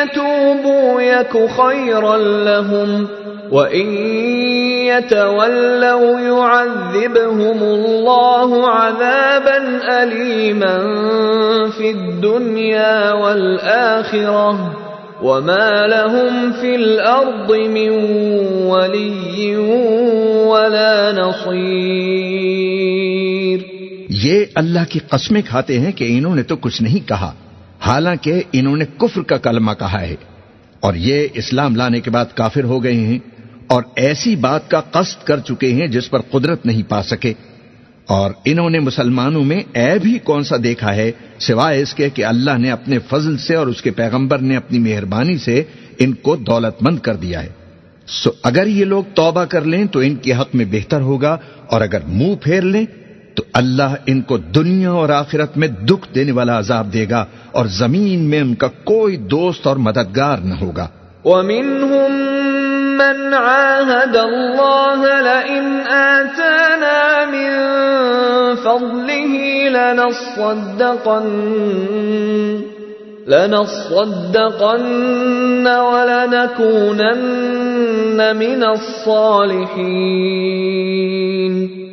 يتوبوا يك خيرا لهم وإن يتولوا يعذبهم الله عذابا أليما في الدنيا والآخرة وما لهم في الأرض من ولي ولا نصير. یہ اللہ کی قسمیں کھاتے ہیں کہ انہوں نے تو کچھ نہیں کہا۔ حالانکہ انہوں نے کفر کا کلمہ کہا ہے اور یہ اسلام لانے کے بعد کافر ہو گئے ہیں اور ایسی بات کا قصد کر چکے ہیں جس پر قدرت نہیں پا سکے۔ اور انہوں نے مسلمانوں میں عیب ہی کون سا دیکھا ہے سوائے اس کے کہ اللہ نے اپنے فضل سے اور اس کے پیغمبر نے اپنی مہربانی سے ان کو دولت مند کر دیا ہے۔ سو اگر یہ لوگ توبہ کر لیں تو ان کے حق میں بہتر ہوگا اور اگر منہ پھیر لیں تو اللہ ان کو دنیا اور آخرت میں دکھ دینے والا عذاب دے گا اور زمین میں ان کا کوئی دوست اور مددگار نہ ہوگا۔ ومنهم من عاهد الله لئن آتانا من فضله لنصدقن لنصدقن ولنكونن من الصالحين۔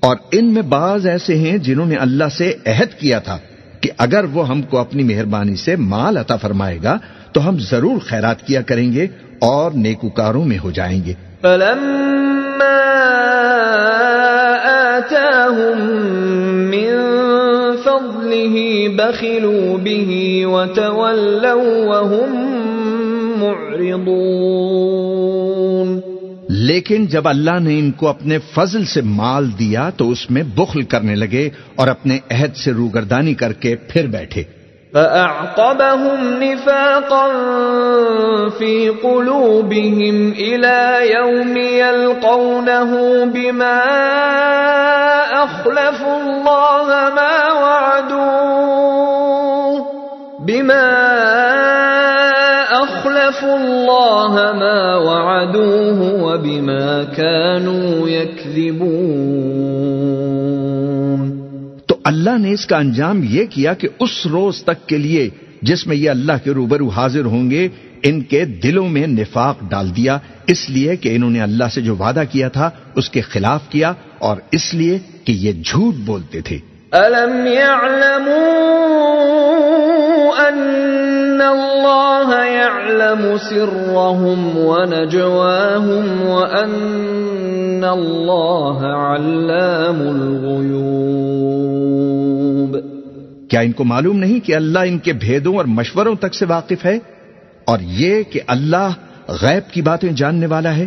اور ان میں بعض ایسے ہیں جنہوں نے اللہ سے عہد کیا تھا کہ اگر وہ ہم کو اپنی مہربانی سے مال عطا فرمائے گا، تو ہم ضرور خیرات کیا کریں گے اور نیکوکاروں میں ہو جائیں گے۔ فلما آتاهم من فضله بخلوا به وتولوا وهم معرضون لیکن جب اللہ نے ان کو اپنے فضل سے مال دیا تو اس میں بخل کرنے لگے اور اپنے عہد سے روگردانی کر کے پھر بیٹھے۔ فأعقبهم نفاقا في قلوبهم إلى يوم يلقونه بما أخلفوا الله ما وعدوه بما أخلفوا الله ما وعدوه وبما كانوا يكذبون تو اللہ نے اس کا انجام یہ کیا کہ اس روز تک کے لیے جس میں یہ اللہ کے روبرو حاضر ہوں گے ان کے دلوں میں نفاق ڈال دیا اس لیے کہ انہوں نے اللہ سے جو وعدہ کیا تھا اس کے خلاف کیا اور اس لیے کہ یہ جھوٹ بولتے تھے۔ ألم يعلموا أن يعلم سرهم ونجواهم علام کیا ان کو معلوم نہیں کہ اللہ ان کے بھیدوں اور مشوروں تک سے واقف ہے اور یہ کہ اللہ غیب کی باتیں جاننے والا ہے؟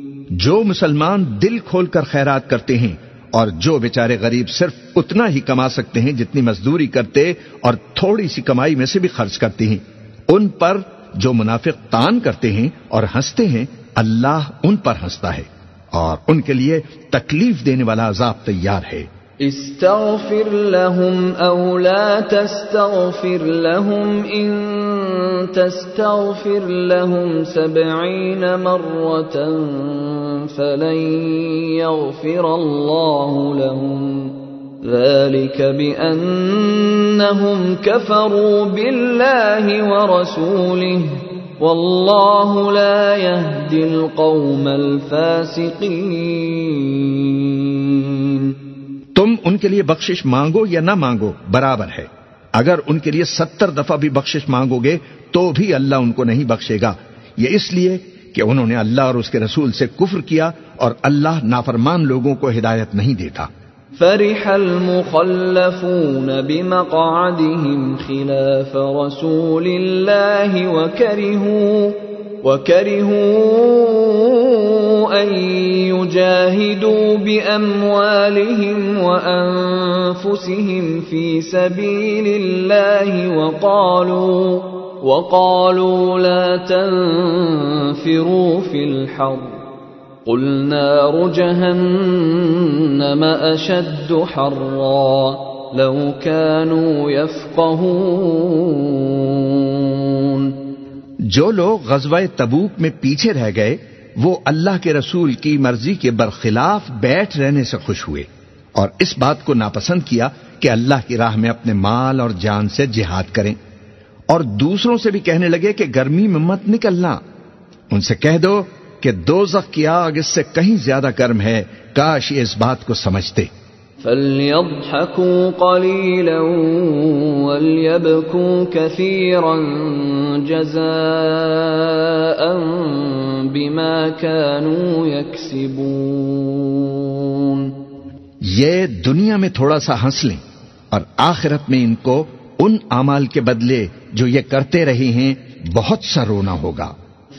جو مسلمان دل کھول کر خیرات کرتے ہیں اور جو بیچارے غریب صرف اتنا ہی کما سکتے ہیں جتنی مزدوری کرتے اور تھوڑی سی کمائی میں سے بھی خرچ کرتے ہیں، ان پر جو منافق تان کرتے ہیں اور ہنستے ہیں، اللہ ان پر ہنستا ہے اور ان کے لیے تکلیف دینے والا عذاب تیار ہے۔ استغفر لهم أو لا تستغفر لهم إن تستغفر لهم سبعين مرة فلن يغفر الله لهم. ذلك بأنهم كفروا بالله ورسوله. والله لا يهدي القوم الفاسقين. تم ان کے لیے بخشش مانگو یا نہ مانگو، برابر ہے۔ اگر ان کے لیے ستر دفعہ بھی بخشش مانگو گے تو بھی اللہ ان کو نہیں بخشے گا۔ یہ اس لیے کہ انہوں نے اللہ اور اس کے رسول سے کفر کیا اور اللہ نافرمان لوگوں کو ہدایت نہیں دیتا۔ فرح المخلفون بمقعدهم خلاف رسول اللہ وكرهوا وكرهوا أن يجاهدوا بأموالهم وأنفسهم في سبيل الله وقالوا وقالوا لا تنفروا في الحر قل نار جهنم أشد حرا لو كانوا يفقهون. جو لوگ غزوہ تبوک میں پیچھے رہ گئے، وہ اللہ کے رسول کی مرضی کے برخلاف بیٹھ رہنے سے خوش ہوئے اور اس بات کو ناپسند کیا کہ اللہ کی راہ میں اپنے مال اور جان سے جہاد کریں۔ اور دوسروں سے بھی کہنے لگے کہ گرمی میں مت نکلنا۔ ان سے کہہ دو کہ دوزخ کی آگ اس سے کہیں زیادہ گرم ہے، کاش یہ اس بات کو سمجھتے۔ فليضحكوا قليلا وليبكوا كثيرا جزاء بما كانوا يكسبون یہ دنیا میں تھوڑا سا ہنس لیں اور آخرت میں ان کو ان اعمال کے بدلے جو یہ کرتے رہے ہیں بہت سا رونا ہوگا۔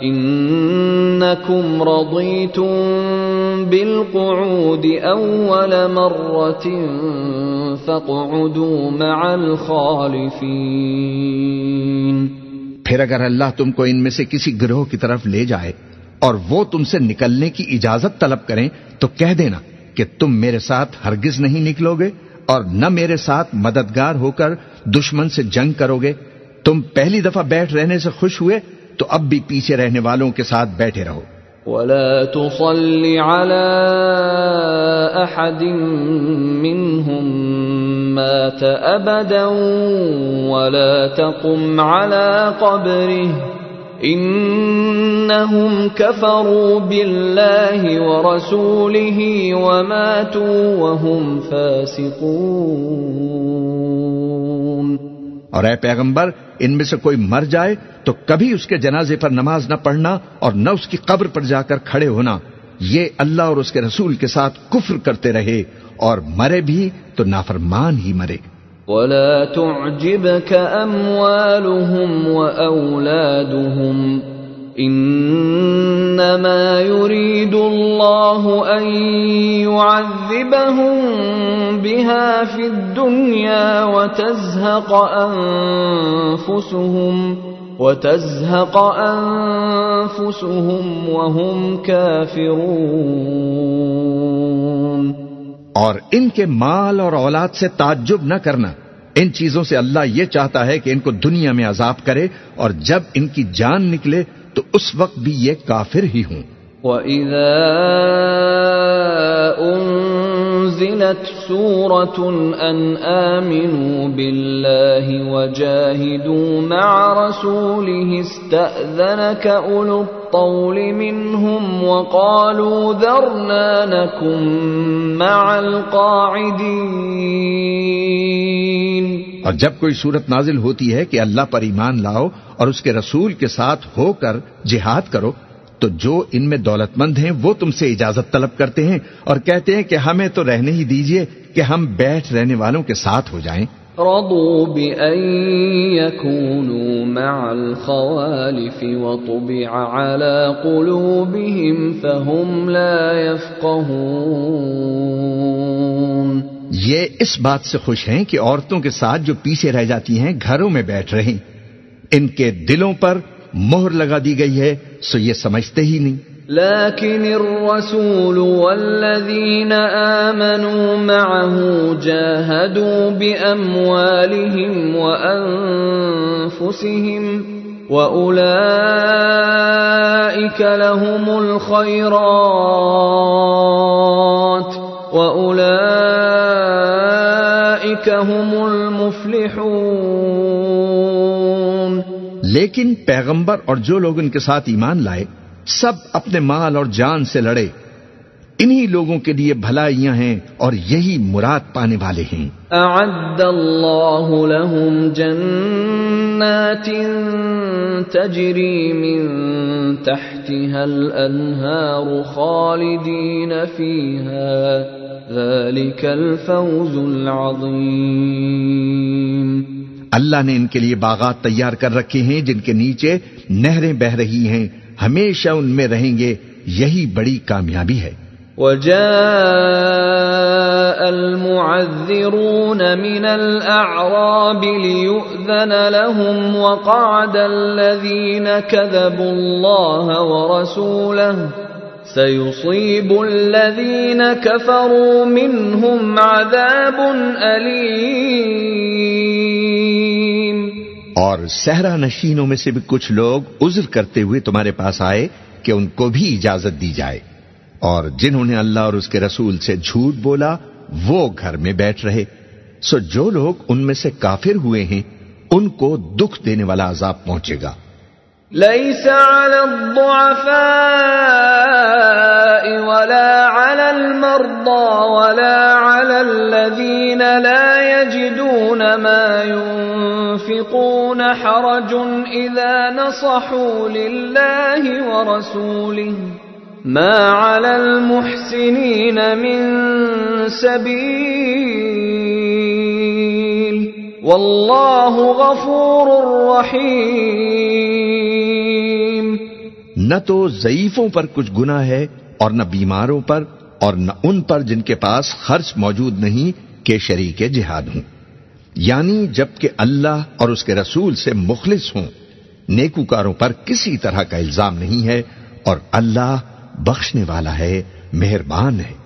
انکم رضیتم بالقعود اول مرت فقعدوا مع الخالفین پھر اگر اللہ تم کو ان میں سے کسی گروہ کی طرف لے جائے اور وہ تم سے نکلنے کی اجازت طلب کریں، تو کہہ دینا کہ تم میرے ساتھ ہرگز نہیں نکلو گے اور نہ میرے ساتھ مددگار ہو کر دشمن سے جنگ کرو گے۔ تم پہلی دفعہ بیٹھ رہنے سے خوش ہوئے تو اب بھی پیچھے رہنے والوں کے ساتھ بیٹھے رہو۔ ولا تصل على احد منهم مات ابدا ولا تقم على قبره انهم كفروا بالله ورسوله وماتوا وهم فاسقون اور اے پیغمبر، ان میں سے کوئی مر جائے تو کبھی اس کے جنازے پر نماز نہ پڑھنا اور نہ اس کی قبر پر جا کر کھڑے ہونا۔ یہ اللہ اور اس کے رسول کے ساتھ کفر کرتے رہے اور مرے بھی تو نافرمان ہی مرے۔ ولا تعجبك اموالهم واولادهم انما يريد الله ان يعذبهم بها في الدنيا وتزهق انفسهم وتزهق انفسهم وهم كافرون اور ان کے مال اور اولاد سے تعجب نہ کرنا۔ ان چیزوں سے اللہ یہ چاہتا ہے کہ ان کو دنیا میں عذاب کرے اور جب ان کی جان نکلے تو اس وقت بھی یہ کافر ہی ہوں۔ وَإِذَا أُنزِلَتْ سُورَةٌ أَنْ آمِنُوا بِاللَّهِ وَجَاهِدُوا مَعَ رَسُولِهِ اسْتَأْذَنَكَ أُولُو الطَّوْلِ مِنْهُمْ وَقَالُوا ذَرْنَا نَكُنْ مَعَ الْقَاعِدِينَ اور جب کوئی صورت نازل ہوتی ہے کہ اللہ پر ایمان لاؤ اور اس کے رسول کے ساتھ ہو کر جہاد کرو، تو جو ان میں دولت مند ہیں وہ تم سے اجازت طلب کرتے ہیں اور کہتے ہیں کہ ہمیں تو رہنے ہی دیجیے کہ ہم بیٹھ رہنے والوں کے ساتھ ہو جائیں۔ رضوا بأن يكونوا مع الخوالف وطبع على قلوبهم فهم لا يفقهون یہ اس بات سے خوش ہیں کہ عورتوں کے ساتھ جو پیچھے رہ جاتی ہیں گھروں میں بیٹھ رہیں۔ ان کے دلوں پر مہر لگا دی گئی ہے، سو یہ سمجھتے ہی نہیں۔ لكن الرسول والذين آمنوا معه جاهدوا بأموالهم وأنفسهم وأولئك لهم الخيرات وأولئك هم المفلحون لیکن پیغمبر اور جو لوگ ان کے ساتھ ایمان لائے سب اپنے مال اور جان سے لڑے۔ انہی لوگوں کے لیے بھلائیاں ہیں اور یہی مراد پانے والے ہیں۔ اعد اللہ لهم جنات تجری من تحتها الانہار خالدین فیها ذلك الفوز العظیم اللہ نے ان کے لیے باغات تیار کر رکھے ہیں جن کے نیچے نہریں بہ رہی ہیں۔ ہمیشہ ان میں رہیں گے، یہی بڑی کامیابی ہے۔ وجاء المعذرون من الأعراب ليؤذن لهم وقعد الذين كذبوا الله ورسوله سيصيب الذين كفروا منهم عذاب أليم اور صحرا نشینوں میں سے بھی کچھ لوگ عذر کرتے ہوئے تمہارے پاس آئے کہ ان کو بھی اجازت دی جائے۔ اور جنہوں نے اللہ اور اس کے رسول سے جھوٹ بولا، وہ گھر میں بیٹھ رہے۔ سو جو لوگ ان میں سے کافر ہوئے ہیں، ان کو دکھ دینے والا عذاب پہنچے گا۔ ليس على الضعفاء ولا على المرضى ولا على الذين لا يجدون ما ينفقون حرج إذا نصحوا لله ورسوله. ما على المحسنين من سبيل. والله غفور رحيم. نہ تو ضعیفوں پر کچھ گنا ہے اور نہ بیماروں پر اور نہ ان پر جن کے پاس خرچ موجود نہیں کہ شریک جہاد ہوں۔ یعنی جبکہ اللہ اور اس کے رسول سے مخلص ہوں، نیکوکاروں پر کسی طرح کا الزام نہیں ہے اور اللہ بخشنے والا ہے، مہربان ہے۔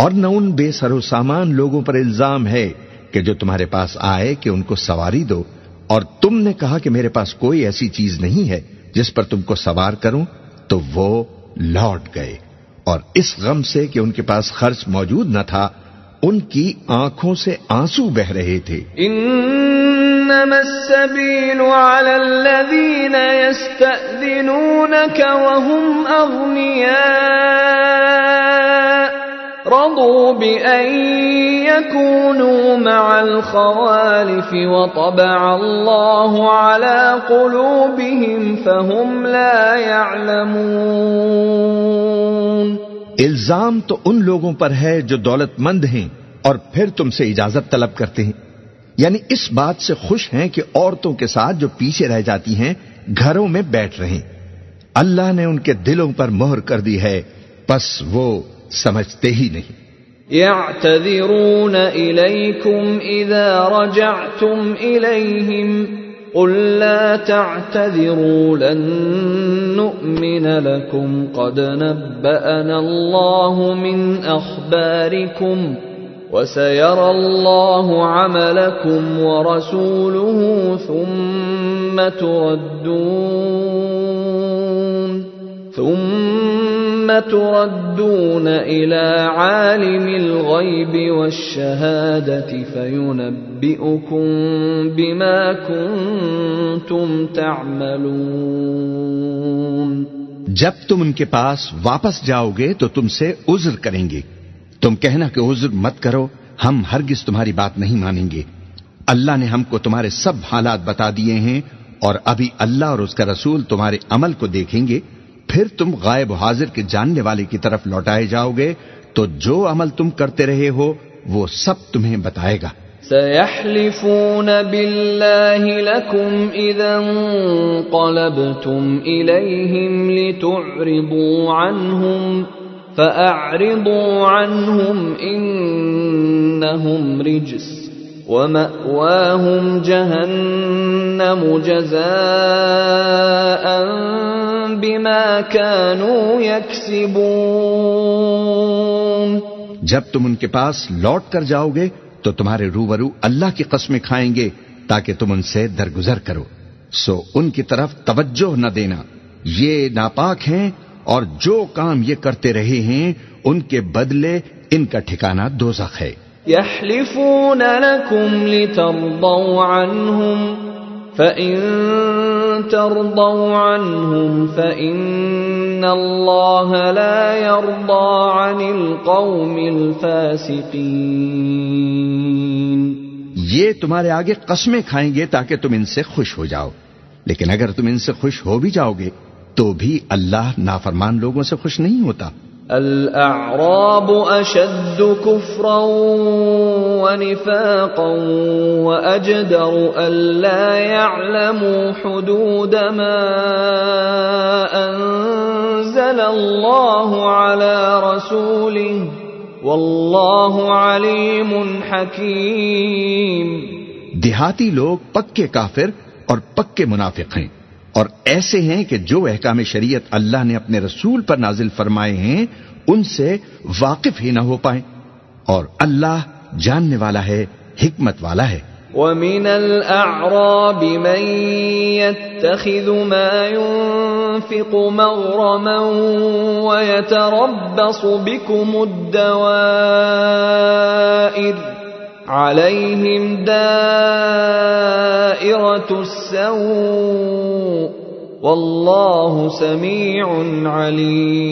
اور نہ ان بے سر و سامان لوگوں پر الزام ہے کہ جو تمہارے پاس آئے کہ ان کو سواری دو۔ اور تم نے کہا کہ میرے پاس کوئی ایسی چیز نہیں ہے جس پر تم کو سوار کروں، تو وہ لوٹ گئے۔ اور اس غم سے کہ ان کے پاس خرچ موجود نہ تھا، ان کی آنکھوں سے آنسو بہ رہے تھے۔ انما السبيل على الذين يستأذنونك وهم اغنياء رضوا بأن يكونوا مع الخوالف وطبع الله على قلوبهم فهم لا يعلمون. الزام تو ان لوگوں پر ہے جو دولت مند ہیں اور پھر تم سے اجازت طلب کرتے ہیں۔ یعنی اس بات سے خوش ہیں کہ عورتوں کے ساتھ جو پیچھے رہ جاتی ہیں، گھروں میں بیٹھ رہے اللہ نے ان کے دلوں پر مہر کر دی ہے، پس وہ سمجھتے ہی نہیں۔ يعتذرون إليكم إذا رجعتم إليهم قل لا تعتذروا لن نؤمن لكم قد نبأنا الله من أخباركم وسيرى الله عملكم ورسوله ثم تردون ثم تردون إلى عالم الغيب والشهادة فينبئكم بما كنتم تعملون. جب تم ان کے پاس واپس جاؤ گے تو تم سے عذر کریں گے۔ تم کہنا کہ عذر مت کرو، ہم ہرگز تمہاری بات نہیں مانیں گے۔ اللہ نے ہم کو تمہارے سب حالات بتا دیے ہیں اور ابھی اللہ اور اس کا رسول تمہارے عمل کو دیکھیں گے۔ پھر تم غائب حاضر کے جاننے والے کی طرف لوٹائے جاؤ گے، تو جو عمل تم کرتے رہے ہو، وہ سب تمہیں بتائے گا۔ سيحلفون بالله لكم إذا انقلبتم إليهم لتعرضوا عنهم فأعرضوا عنهم إنهم رجس ومأواهم جهنم جزاء بما كانوا يكسبون جب تم ان کے پاس لوٹ کر جاؤ گے تو تمہارے روبرو اللہ کی قسمیں کھائیں گے تاکہ تم ان سے درگزر کرو۔ سو ان کی طرف توجہ نہ دینا۔ یہ ناپاک ہیں اور جو کام یہ کرتے رہے ہیں ان کے بدلے ان کا ٹھکانہ دوزخ ہے۔ يحلفون لكم لترضوا عنهم، فإن ترضوا عنهم فإن الله لا يرضى عن القوم الفاسقين۔ یہ تمہارے آگے قسمیں کھائیں گے تاکہ تم ان سے خوش ہو جاؤ۔ لیکن اگر تم ان سے خوش ہو بھی جاؤ گے، تو بھی اللہ نافرمان لوگوں سے خوش نہیں ہوتا۔ الأعراب أشد كفرا ونفاقا وأجدر ألا يعلموا حدود ما أنزل الله على رسوله والله عليم حكيم دیہاتی لوگ پکے کافر اور پکے منافق ہیں۔ اور ایسے ہیں کہ جو احکام شریعت اللہ نے اپنے رسول پر نازل فرمائے ہیں، ان سے واقف ہی نہ ہو پائیں۔ اور اللہ جاننے والا ہے، حکمت والا ہے۔ ومن الأعراب من يتخذ ما ينفق مغرما ويتربص بكم الدوائر عليهم دائرة السوء والله سميع عليم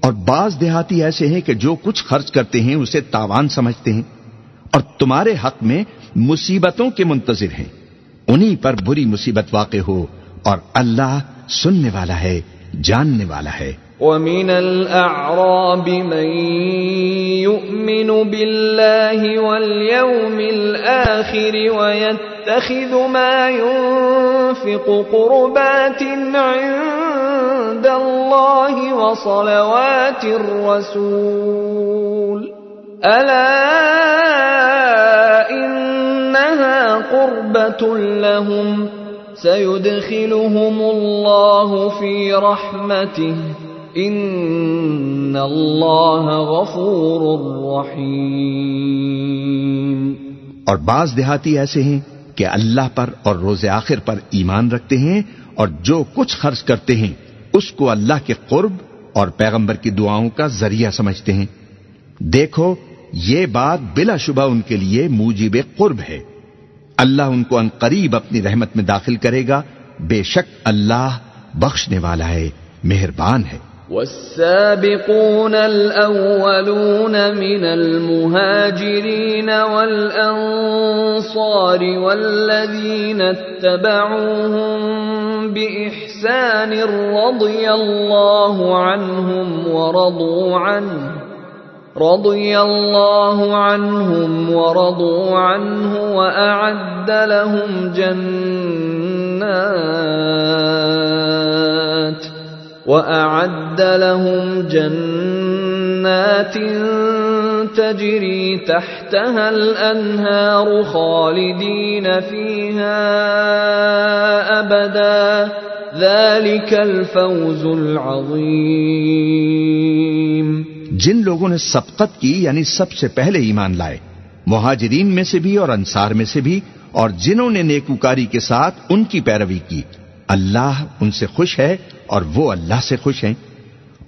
اور بعض دیہاتی ایسے ہیں کہ جو کچھ خرچ کرتے ہیں اسے تاوان سمجھتے ہیں اور تمہارے حق میں مصیبتوں کے منتظر ہیں۔ انہی پر بری مصیبت واقع ہو اور اللہ سننے والا ہے۔ جاننے والا ہے۔ ومن الأعراب من يؤمن بالله واليوم الآخر ويتخذ ما ينفق قربات عند الله وصلوات الرسول ألا إنها قربة لهم سيدخلهم الله في رحمته. ان اللہ غفور رحیم اور بعض دیہاتی ایسے ہیں کہ اللہ پر اور روز آخر پر ایمان رکھتے ہیں اور جو کچھ خرچ کرتے ہیں، اس کو اللہ کے قرب اور پیغمبر کی دعاؤں کا ذریعہ سمجھتے ہیں۔ دیکھو، یہ بات بلا شبہ ان کے لیے موجب قرب ہے۔ اللہ ان کو ان قریب اپنی رحمت میں داخل کرے گا۔ بے شک اللہ بخشنے والا ہے، مہربان ہے۔ والسابقون الأولون من المهاجرين والأنصار والذين اتبعوهم بإحسان رضي الله عنهم ورضوا عنه رضي الله عنهم ورضوا عنه وأعد لهم جنات وأعد لهم جنات تجري تحتها الأنهار خالدين فيها أبدا ذلك الفوز العظيم جن لوگوں نے سبقت کی یعنی سب سے پہلے ایمان لائے، مہاجرین میں سے بھی اور انصار میں سے بھی، اور جنہوں نے نیکوکاری کے ساتھ ان کی پیروی کی۔ اللہ ان سے خوش ہے اور وہ اللہ سے خوش ہیں۔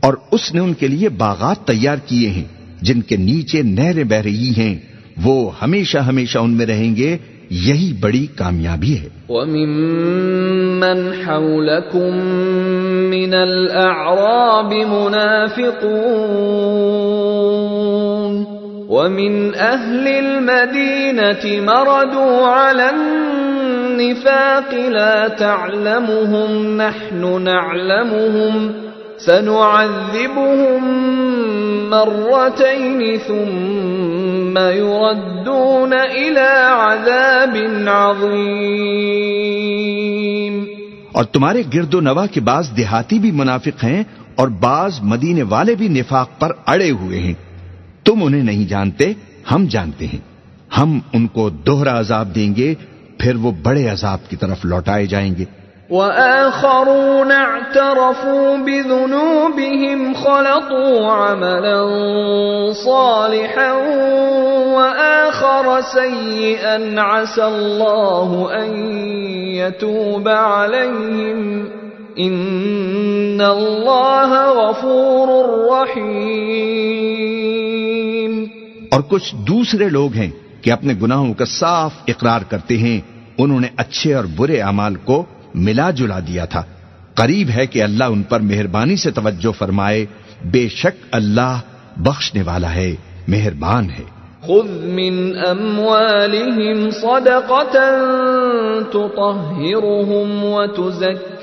اور اس نے ان کے لیے باغات تیار کیے ہیں، جن کے نیچے نہریں بہ رہی ہیں۔ وہ ہمیشہ ہمیشہ ان میں رہیں گے یہی بڑی کامیابی ہے۔ وممن حولكم من الأعراب منافقون ومن أهل المدينة مردوا على النفاق لا تعلمهم نحن نعلمهم سنعذبهم مرتين ثم يردون إلى عذاب عظيم. اور تمہارے گرد و نوا کے بعض دیہاتی بھی منافق ہیں اور بعض مدینے والے بھی نفاق پر اڑے ہوئے ہیں۔ تم انہیں نہیں جانتے، ہم جانتے ہیں۔ ہم ان کو دوہرا عذاب دیں گے، پھر وہ بڑے عذاب کی طرف لوٹائے جائیں گے۔ وآخرون اعترفوا بذنوبهم خلطوا عملا صالحا وآخر سيئا عسى الله أن يتوب عليهم. إن الله غفور رحيم. اور کچھ دوسرے لوگ ہیں کہ اپنے گناہوں کا صاف اقرار کرتے ہیں، انہوں نے اچھے اور برے اعمال کو ملا جلا دیا تھا۔ قریب ہے کہ اللہ ان پر مہربانی سے توجہ فرمائے۔ بے شک اللہ بخشنے والا ہے، مہربان ہے۔ خذ من أموالهم صدقة تطهرهم وتزكيهم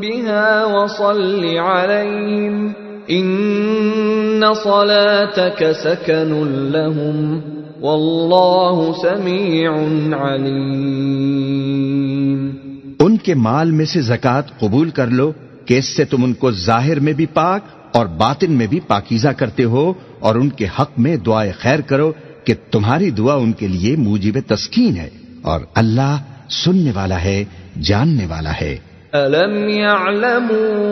بها وصل عليهم إن صلاتك سكن لهم والله سميع عليم ان کے مال میں سے زکوٰۃ قبول کر لو کہ اس سے تم ان کو ظاہر میں بھی پاک اور باطن میں بھی پاکیزہ کرتے ہو اور ان کے حق میں دعائے خیر کرو کہ تمہاری دعا ان کے لیے موجب تسکین ہے اور اللہ سننے والا ہے، جاننے والا ہے۔ أَلَمْ يعلموا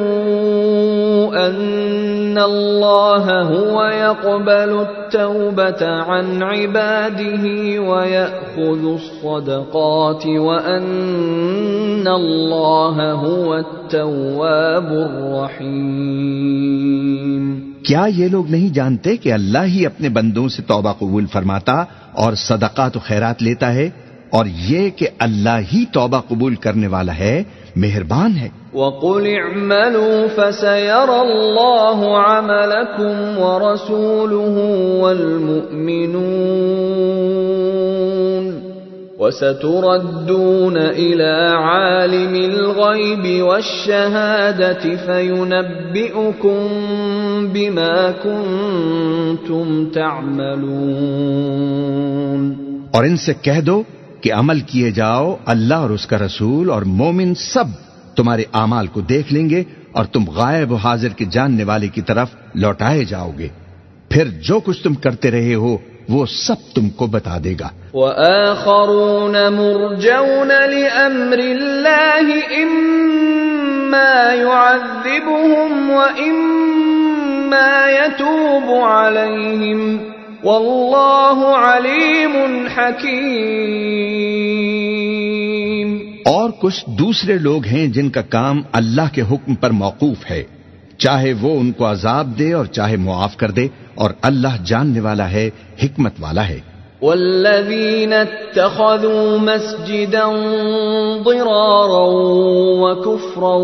أن الله هو يقبل التوبة عن عباده ويأخذ الصدقات وأن الله هو التواب الرحيم کیا یہ لوگ نہیں جانتے کہ اللہ ہی اپنے بندوں سے توبہ قبول فرماتا اور صدقات و خیرات لیتا ہے؟ اور یہ کہ اللہ ہی توبہ قبول کرنے والا ہے مہربان ہے۔ وقل اعملوا فسيرى الله عملكم ورسوله والمؤمنون وستردون إلى عالم الغيب والشهادة فينبئكم بما كنتم تعملون۔ اور ان سے کہہ دو کہ عمل کیے جاؤ، اللہ اور اس کا رسول اور مومن سب تمہارے اعمال کو دیکھ لیں گے اور تم غائب و حاضر کے جاننے والے کی طرف لوٹائے جاؤ گے۔ پھر جو کچھ تم کرتے رہے ہو، وہ سب تم کو بتا دے گا۔ وآخرون مرجون لأمر الله إما يعذبهم وإما يتوب عليهم۔ والله عليم حكيم اور کچھ دوسرے لوگ ہیں جن کا کام اللہ کے حکم پر موقوف ہے۔ چاہے وہ ان کو عذاب دے اور چاہے معاف کر دے اور اللہ جاننے والا ہے حکمت والا ہے۔ والذين اتخذوا مسجدا ضرارا وكفرا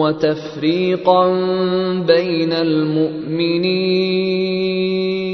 وتفريقا بين المؤمنين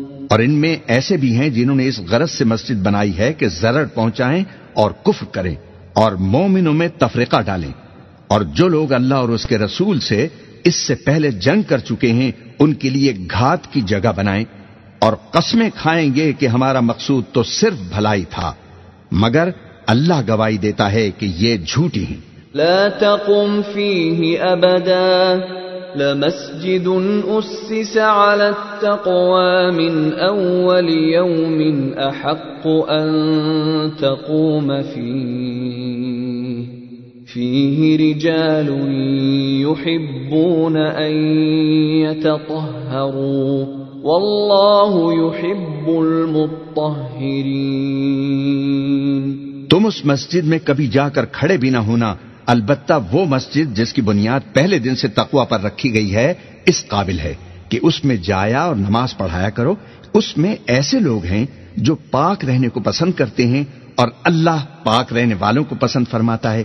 اور ان میں ایسے بھی ہیں جنہوں نے اس غرض سے مسجد بنائی ہے کہ ضرر پہنچائیں اور کفر کریں اور مومنوں میں تفریقہ ڈالیں۔ اور جو لوگ اللہ اور اس کے رسول سے اس سے پہلے جنگ کر چکے ہیں، ان کے لیے گھات کی جگہ بنائیں اور قسمیں کھائیں گے کہ ہمارا مقصود تو صرف بھلائی تھا، مگر اللہ گواہی دیتا ہے کہ یہ جھوٹی ہیں۔ لا تقم فيه أبدا لمسجد أسس على التقوى من أول يوم أحق أن تقوم فيه. فيه رجال يحبون أن يتطهروا. والله يحب المطهرين. تم اس مسجد میں کبھی جا کر کھڑے بھی نہ ہونا البتہ وہ مسجد جس کی بنیاد پہلے دن سے تقوا پر رکھی گئی ہے، اس قابل ہے کہ اس میں جایا اور نماز پڑھایا کرو۔ اس میں ایسے لوگ ہیں جو پاک رہنے کو پسند کرتے ہیں اور اللہ پاک رہنے والوں کو پسند فرماتا ہے۔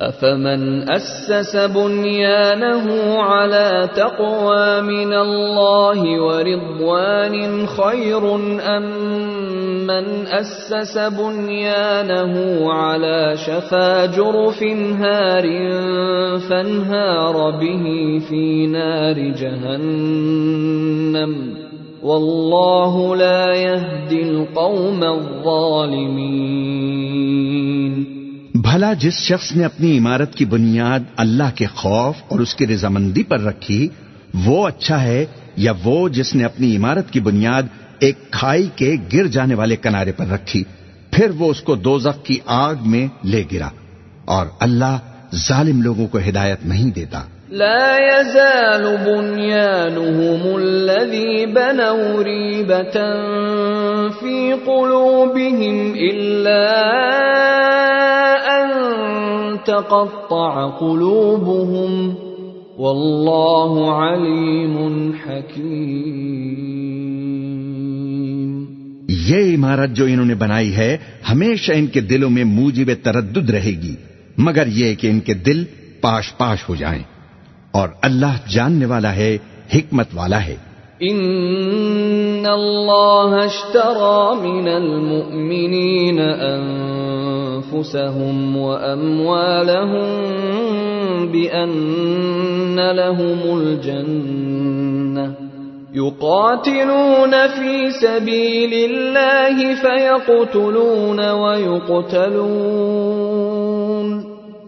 أفمن أسس بنيانه على تقوى من الله ورضوان خير أم من أسس بنيانه على شفا جرف هار فانهار به في نار جهنم والله لا يهدي القوم الظالمين بھلا جس شخص نے اپنی عمارت کی بنیاد اللہ کے خوف اور اس کی رضامندی پر رکھی، وہ اچھا ہے یا وہ جس نے اپنی عمارت کی بنیاد ایک کھائی کے گر جانے والے کنارے پر رکھی، پھر وہ اس کو دوزخ کی آگ میں لے گرا اور اللہ ظالم لوگوں کو ہدایت نہیں دیتا۔ لا يزال بنيانهم الذي بنوا ريبة في قلوبهم إلا تقطع قلوبهم واللہ علیم حکیم یہ عمارت جو انہوں نے بنائی ہے ہمیشہ ان کے دلوں میں موجب تردد رہے گی، مگر یہ کہ ان کے دل پاش پاش ہو جائیں۔ اور اللہ جاننے والا ہے، حکمت والا ہے۔ ان اللہ اشترى من المؤمنین انفسهم واموالهم بان لهم الجنة يقاتلون في سبيل الله فيقتلون ويقتلون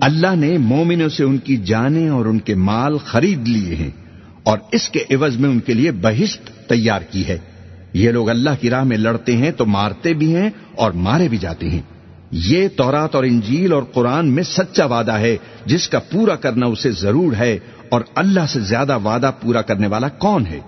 اللہ نے مومنوں سے ان کی جانیں اور ان کے مال خرید لیے ہیں اور اس کے عوض میں ان کے لیے بہشت تیار کی ہے۔ یہ لوگ اللہ کی راہ میں لڑتے ہیں تو مارتے بھی ہیں اور مارے بھی جاتے ہیں۔ یہ تورات اور انجیل اور قرآن میں سچا وعدہ ہے، جس کا پورا کرنا اسے ضرور ہے، اور اللہ سے زیادہ وعدہ پورا کرنے والا کون ہے؟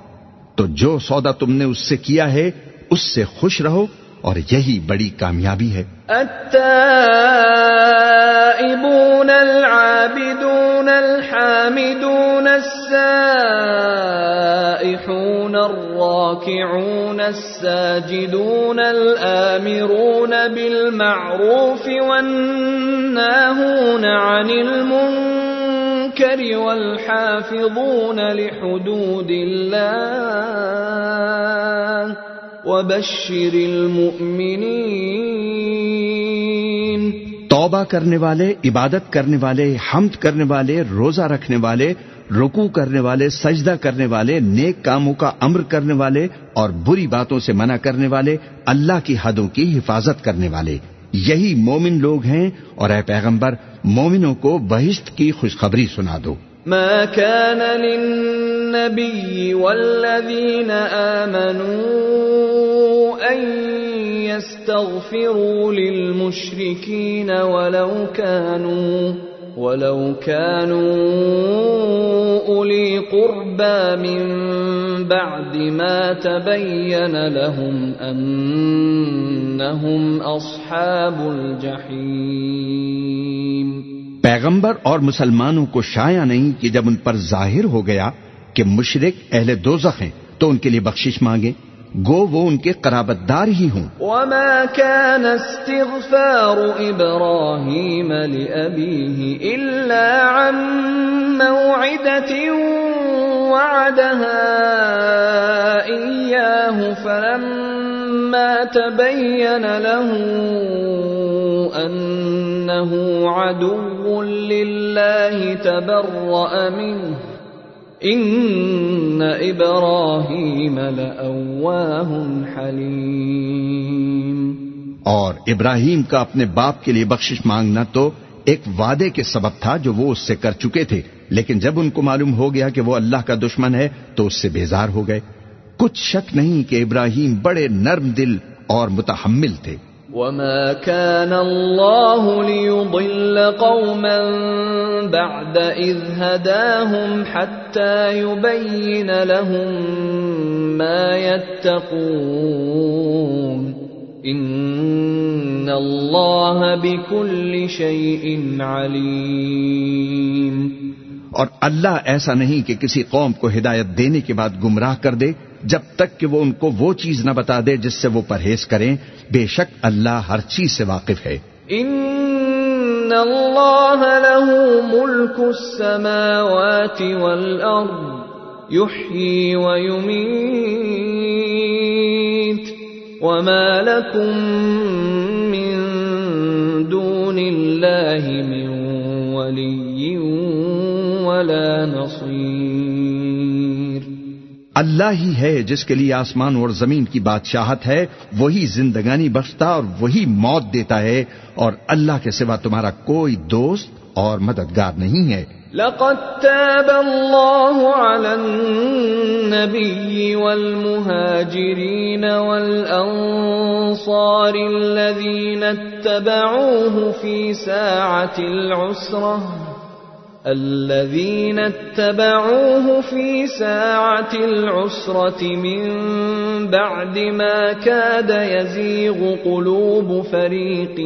تو جو سودا تم نے اس سے کیا ہے، اس سے خوش رہو اور یہی بڑی کامیابی ہے۔ التائبون العابدون الحامدون السائحون الراكعون الساجدون الآمرون بالمعروف والناهون عن المنكر والحافظون لحدود الله وبشر المؤمنين توبہ کرنے والے، عبادت کرنے والے، حمد کرنے والے، روزہ رکھنے والے رکو کرنے والے، سجدہ کرنے والے، نیک کاموں کا امر کرنے والے اور بری باتوں سے منع کرنے والے، اللہ کی حدوں کی حفاظت کرنے والے۔ یہی مومن لوگ ہیں اور اے پیغمبر، مومنوں کو بہشت کی خوشخبری سنا دو۔ ما كان للنبي والذين آمنوا أن يستغفروا للمشركين ولو كانوا ولو كانوا أولي قربى من بعد ما تبين لهم أنهم أصحاب الجحيم پیغمبر اور مسلمانوں کو شایا نہیں کہ جب ان پر ظاہر ہو گیا کہ مشرق اہل دوزخ ہیں، تو ان کے لیے بخشش مانگے۔ گو وہ ان کے قرابت دار ہی ہوں۔ وما كان استغفار إبراهيم لأبيه إلا عن موعدة وعدها إياه فلما تبين له أنه عدو لله تبرأ منه. ان ابراہیم لأواه حلیم اور ابراہیم کا اپنے باپ کے لیے بخشش مانگنا تو ایک وعدے کے سبب تھا جو وہ اس سے کر چکے تھے، لیکن جب ان کو معلوم ہو گیا کہ وہ اللہ کا دشمن ہے، تو اس سے بیزار ہو گئے۔ کچھ شک نہیں کہ ابراہیم بڑے نرم دل اور متحمل تھے۔ وما كان الله ليضل قوما بعد إذ هداهم حتى يبين لهم ما يتقون إن الله بكل شيء عليم۔ اور اللہ ایسا نہیں کہ کسی قوم کو ہدایت دینے کے بعد گمراہ کر دے۔ جب تک کہ وہ ان کو وہ چیز نہ بتا دے جس سے وہ پرہیز کریں، بے شک اللہ ہر چیز سے واقف ہے۔ ان اللہ له ملک السماوات والارض يحيي ويميت وما لكم من دون الله من ولي ولا نصير اللہ ہی ہے جس کے لیے آسمان اور زمین کی بادشاہت ہے، وہی زندگانی بخشتا اور وہی موت دیتا ہے، اور اللہ کے سوا تمہارا کوئی دوست اور مددگار نہیں ہے۔ لقد تاب الله على النبي والمهاجرين والأنصار الذين اتبعوه في ساعة العسرة الذين اتبعوه في ساعة العسرة من بعد ما كاد يزيغ قلوب فريق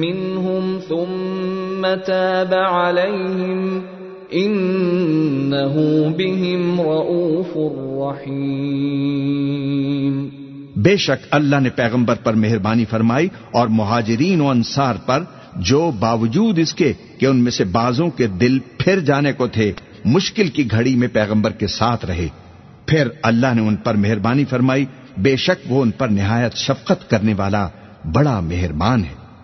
منهم ثم تاب عليهم إنه بهم رؤوف رحيم. بے شک اللہ نے پیغمبر پر مہربانی فرمائی اور مہاجرین و انصار پر جو باوجود اس کے کہ ان میں سے بازوں کے دل پھر جانے کو تھے، مشکل کی گھڑی میں پیغمبر کے ساتھ رہے۔ پھر اللہ نے ان پر مہربانی فرمائی، بے شک وہ ان پر نہایت شفقت کرنے والا بڑا مہربان ہے۔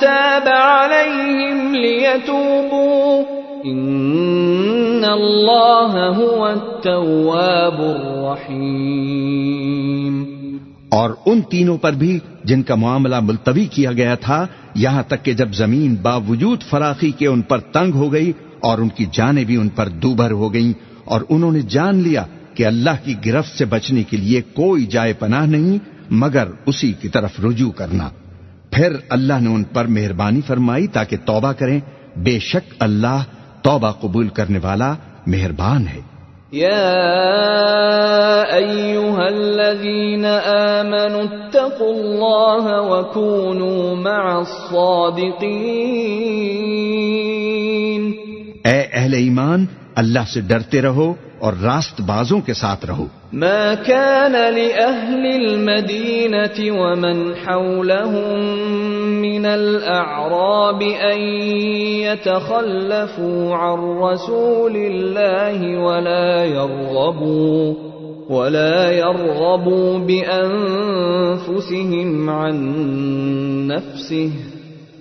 تاب عليهم ليتوبوا. إن الله هو التواب الرحيم. اور ان تینوں پر بھی جن کا معاملہ ملتوی کیا گیا تھا، یہاں تک کہ جب زمین باوجود فراخی کے ان پر تنگ ہو گئی اور ان کی جانیں بھی ان پر دوبھر ہو گئیں اور انہوں نے جان لیا کہ اللہ کی گرفت سے بچنے کے لیے کوئی جائے پناہ نہیں، مگر اسی کی طرف رجوع کرنا۔ پھر اللہ نے ان پر مہربانی فرمائی تاکہ توبہ کریں۔ بے شک اللہ توبہ قبول کرنے والا مہربان ہے۔ يا أيها الذين آمنوا اتقوا الله وكونوا مع الصادقين اے اہل ایمان اللہ سے ڈرتے رہو اور راست بازوں کے ساتھ رہو۔ ما كان لأهل المدينة ومن حولهم من الأعراب أن يتخلفوا عن رسول الله ولا يرغبوا ولا يرغبوا بأنفسهم عن نفسه۔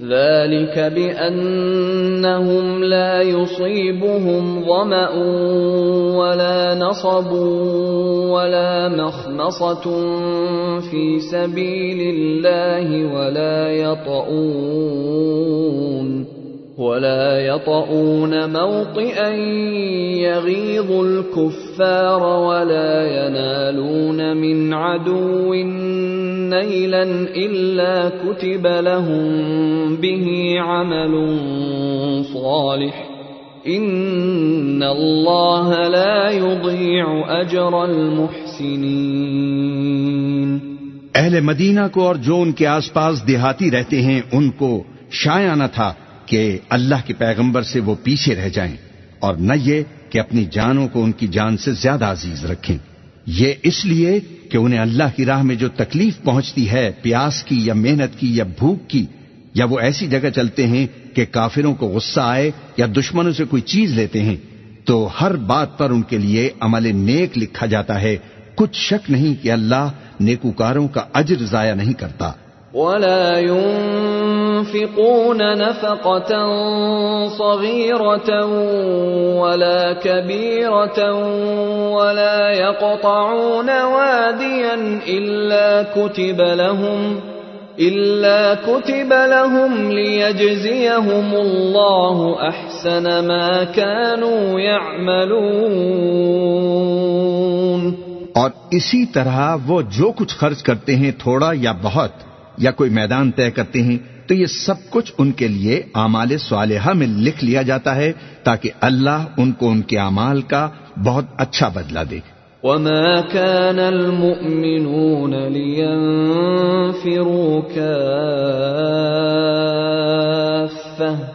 ذلك بأنهم لا يصيبهم ظمأ ولا نصب ولا مخمصة في سبيل الله ولا يطؤون ولا يطؤون موطئا يغيظ الكفار ولا ينالون من عدو نيلا إلا كتب لهم به عمل صالح. إن الله لا يضيع أجر المحسنين. اہل مدینہ کو اور جو ان کے آس پاس دیہاتی رہتے ہیں ان کو شایع نہ تھا کہ اللہ کے پیغمبر سے وہ پیچھے رہ جائیں اور نہ یہ کہ اپنی جانوں کو ان کی جان سے زیادہ عزیز رکھیں۔ یہ اس لیے کہ انہیں اللہ کی راہ میں جو تکلیف پہنچتی ہے، پیاس کی یا محنت کی یا بھوک کی، یا وہ ایسی جگہ چلتے ہیں کہ کافروں کو غصہ آئے یا دشمنوں سے کوئی چیز لیتے ہیں، تو ہر بات پر ان کے لیے عمل نیک لکھا جاتا ہے۔ کچھ شک نہیں کہ اللہ نیکوکاروں کا اجر ضائع نہیں کرتا۔ ولا ينفقون نفقة صغيرة ولا كبيرة ولا يقطعون واديا إلا كتب لهم، إلا كتب لهم ليجزيهم الله أحسن ما كانوا يعملون. اور اسی طرح وہ جو کچھ خرچ کرتے ہیں تھوڑا یا بہت یا کوئی میدان طے کرتے ہیں تو یہ سب کچھ ان کے لیے اعمال صالحہ میں لکھ لیا جاتا ہے تاکہ اللہ ان کو ان کے اعمال کا بہت اچھا بدلہ دے۔ وما كان المؤمنون لينفروا كافة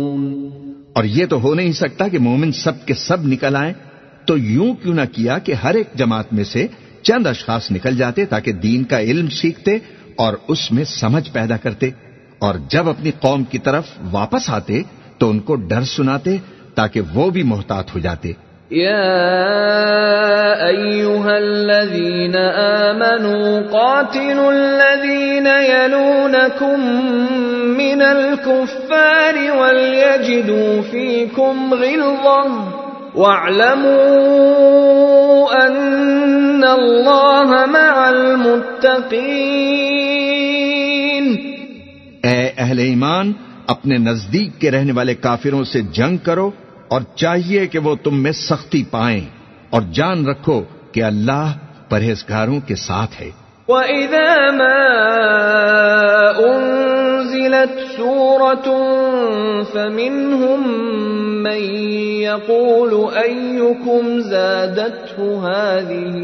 اور یہ تو ہو نہیں سکتا کہ مومن سب کے سب نکل آئیں۔ تو یوں کیوں نہ کیا کہ ہر ایک جماعت میں سے چند اشخاص نکل جاتے تاکہ دین کا علم سیکھتے اور اس میں سمجھ پیدا کرتے۔ اور جب اپنی قوم کی طرف واپس آتے تو ان کو ڈر سناتے تاکہ وہ بھی محتاط ہو جاتے۔ يا أيها الذين آمنوا قاتلوا الذين يلونكم من الكفار وليجدوا فيكم غلظة واعلموا أن الله مع المتقين. اے اہل ایمان، اپنے نزدیک کے رہنے والے کافروں سے جنگ کرو اور چاہیے کہ وہ تم میں سختی پائیں اور جان رکھو کہ اللہ پرہیزگاروں کے ساتھ ہے۔ وَإِذَا مَا أُنزِلَتْ سُورَةٌ فَمِنْهُمْ مَنْ يَقُولُ أَيُّكُمْ زَادَتْهُ هَذِهِ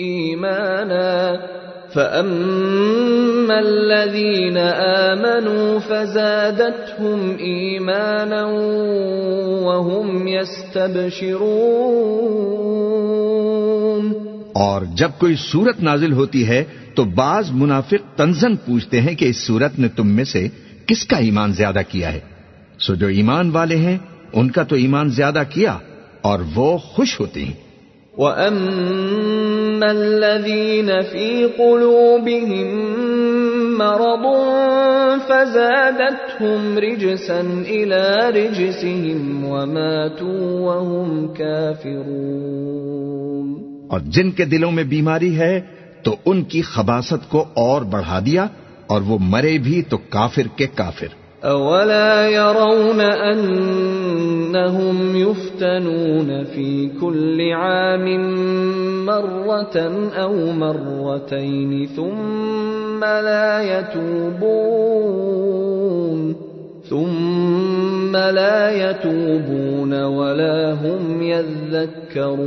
إِيمَانًا فَأَمَّا الَّذِينَ آمَنُوا فَزَادَتْهُمْ إِيمَانًا وَهُمْ يَسْتَبْشِرُونَ اور جب کوئی صورت نازل ہوتی ہے تو بعض منافق تنزن پوچھتے ہیں کہ اس صورت نے تم میں سے کس کا ایمان زیادہ کیا ہے۔ سو جو ایمان والے ہیں ان کا تو ایمان زیادہ کیا اور وہ خوش ہوتے ہیں۔ وَأَمَّا الَّذِينَ فِي قُلُوبِهِم مَّرَضٌ فَزَادَتْهُمْ رِجْسًا إِلَى رِجْسِهِمْ وَمَاتُوا وَهُمْ كَافِرُونَ اور جن کے دلوں میں بیماری ہے تو ان کی خباست کو اور بڑھا دیا اور وہ مرے بھی تو کافر کے کافر۔ أَوَلَا يَرَوْنَ أَنَّهُمْ يُفْتَنُونَ فِي كُلِّ عَامٍ مَّرَّةً أَوْ مَرَّتَيْنِ ثُمَّ لَا يَتُوبُونَ ثُمَّ لَا يَتُوبُونَ وَلَا هُمْ يَذَّكَّرُونَ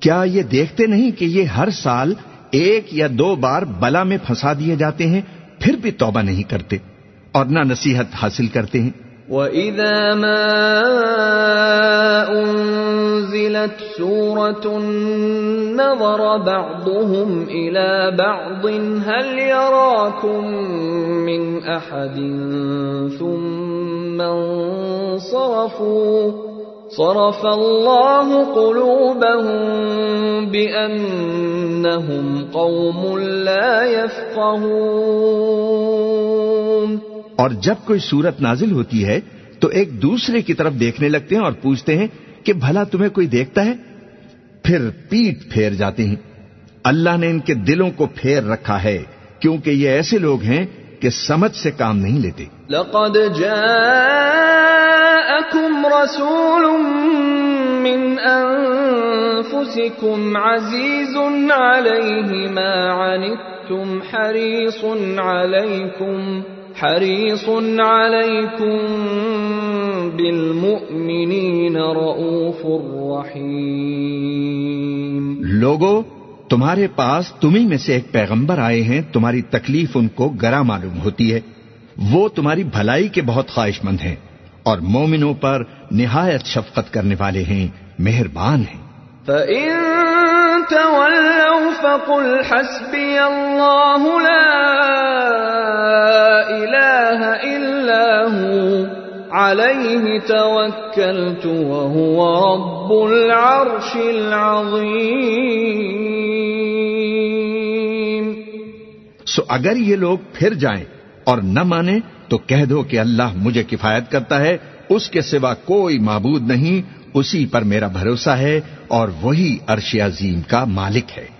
کیا یہ دیکھتے نہیں کہ یہ ہر سال ایک یا دو بار بلا میں پھنسا دیے جاتے ہیں پھر بھی توبہ نہیں کرتے اور نہ نصیحت حاصل کرتے ہیں۔ وَإِذَا مَا أُنزِلَتْ سُورَةٌ نَظَرَ بَعْضُهُمْ إِلَى بَعْضٍ هَلْ يَرَاكُمْ مِنْ أَحَدٍ ثُمَّ انصَرَفُوا صرف الله قلوبهم بأنهم قوم لا يفقهون. اور جب کوئی صورت نازل ہوتی ہے تو ایک دوسرے کی طرف دیکھنے لگتے ہیں اور پوچھتے ہیں کہ بھلا تمہیں کوئی دیکھتا ہے؟ پھر پیٹ پھیر جاتے ہیں۔ اللہ نے ان کے دلوں کو پھیر رکھا ہے کیونکہ یہ ایسے لوگ ہیں کہ سمجھ سے کام نہیں لیتے۔ لقد جاءكم رسول من أنفسكم عزيز عليه ما عنتم حريص عليكم حريص عليكم بالمؤمنين رؤوف رحيم لوگو تمہارے پاس تمہیں میں سے ایک پیغمبر آئے ہیں، تمہاری تکلیف ان کو گرا معلوم ہوتی ہے۔ وہ تمہاری بھلائی کے بہت خواہش مند ہیں اور مومنوں پر نہایت شفقت کرنے والے ہیں، مہربان ہیں۔ فَإِن عَلَيْهِ تَوَكَّلْتُ وَهُوَ رَبُّ الْعَرْشِ الْعَظِيمِ سو اگر یہ لوگ پھر جائیں اور نہ مانے تو کہہ دو کہ اللہ مجھے کفایت کرتا ہے، اس کے سوا کوئی معبود نہیں، اسی پر میرا بھروسہ ہے اور وہی عرش عظیم کا مالک ہے۔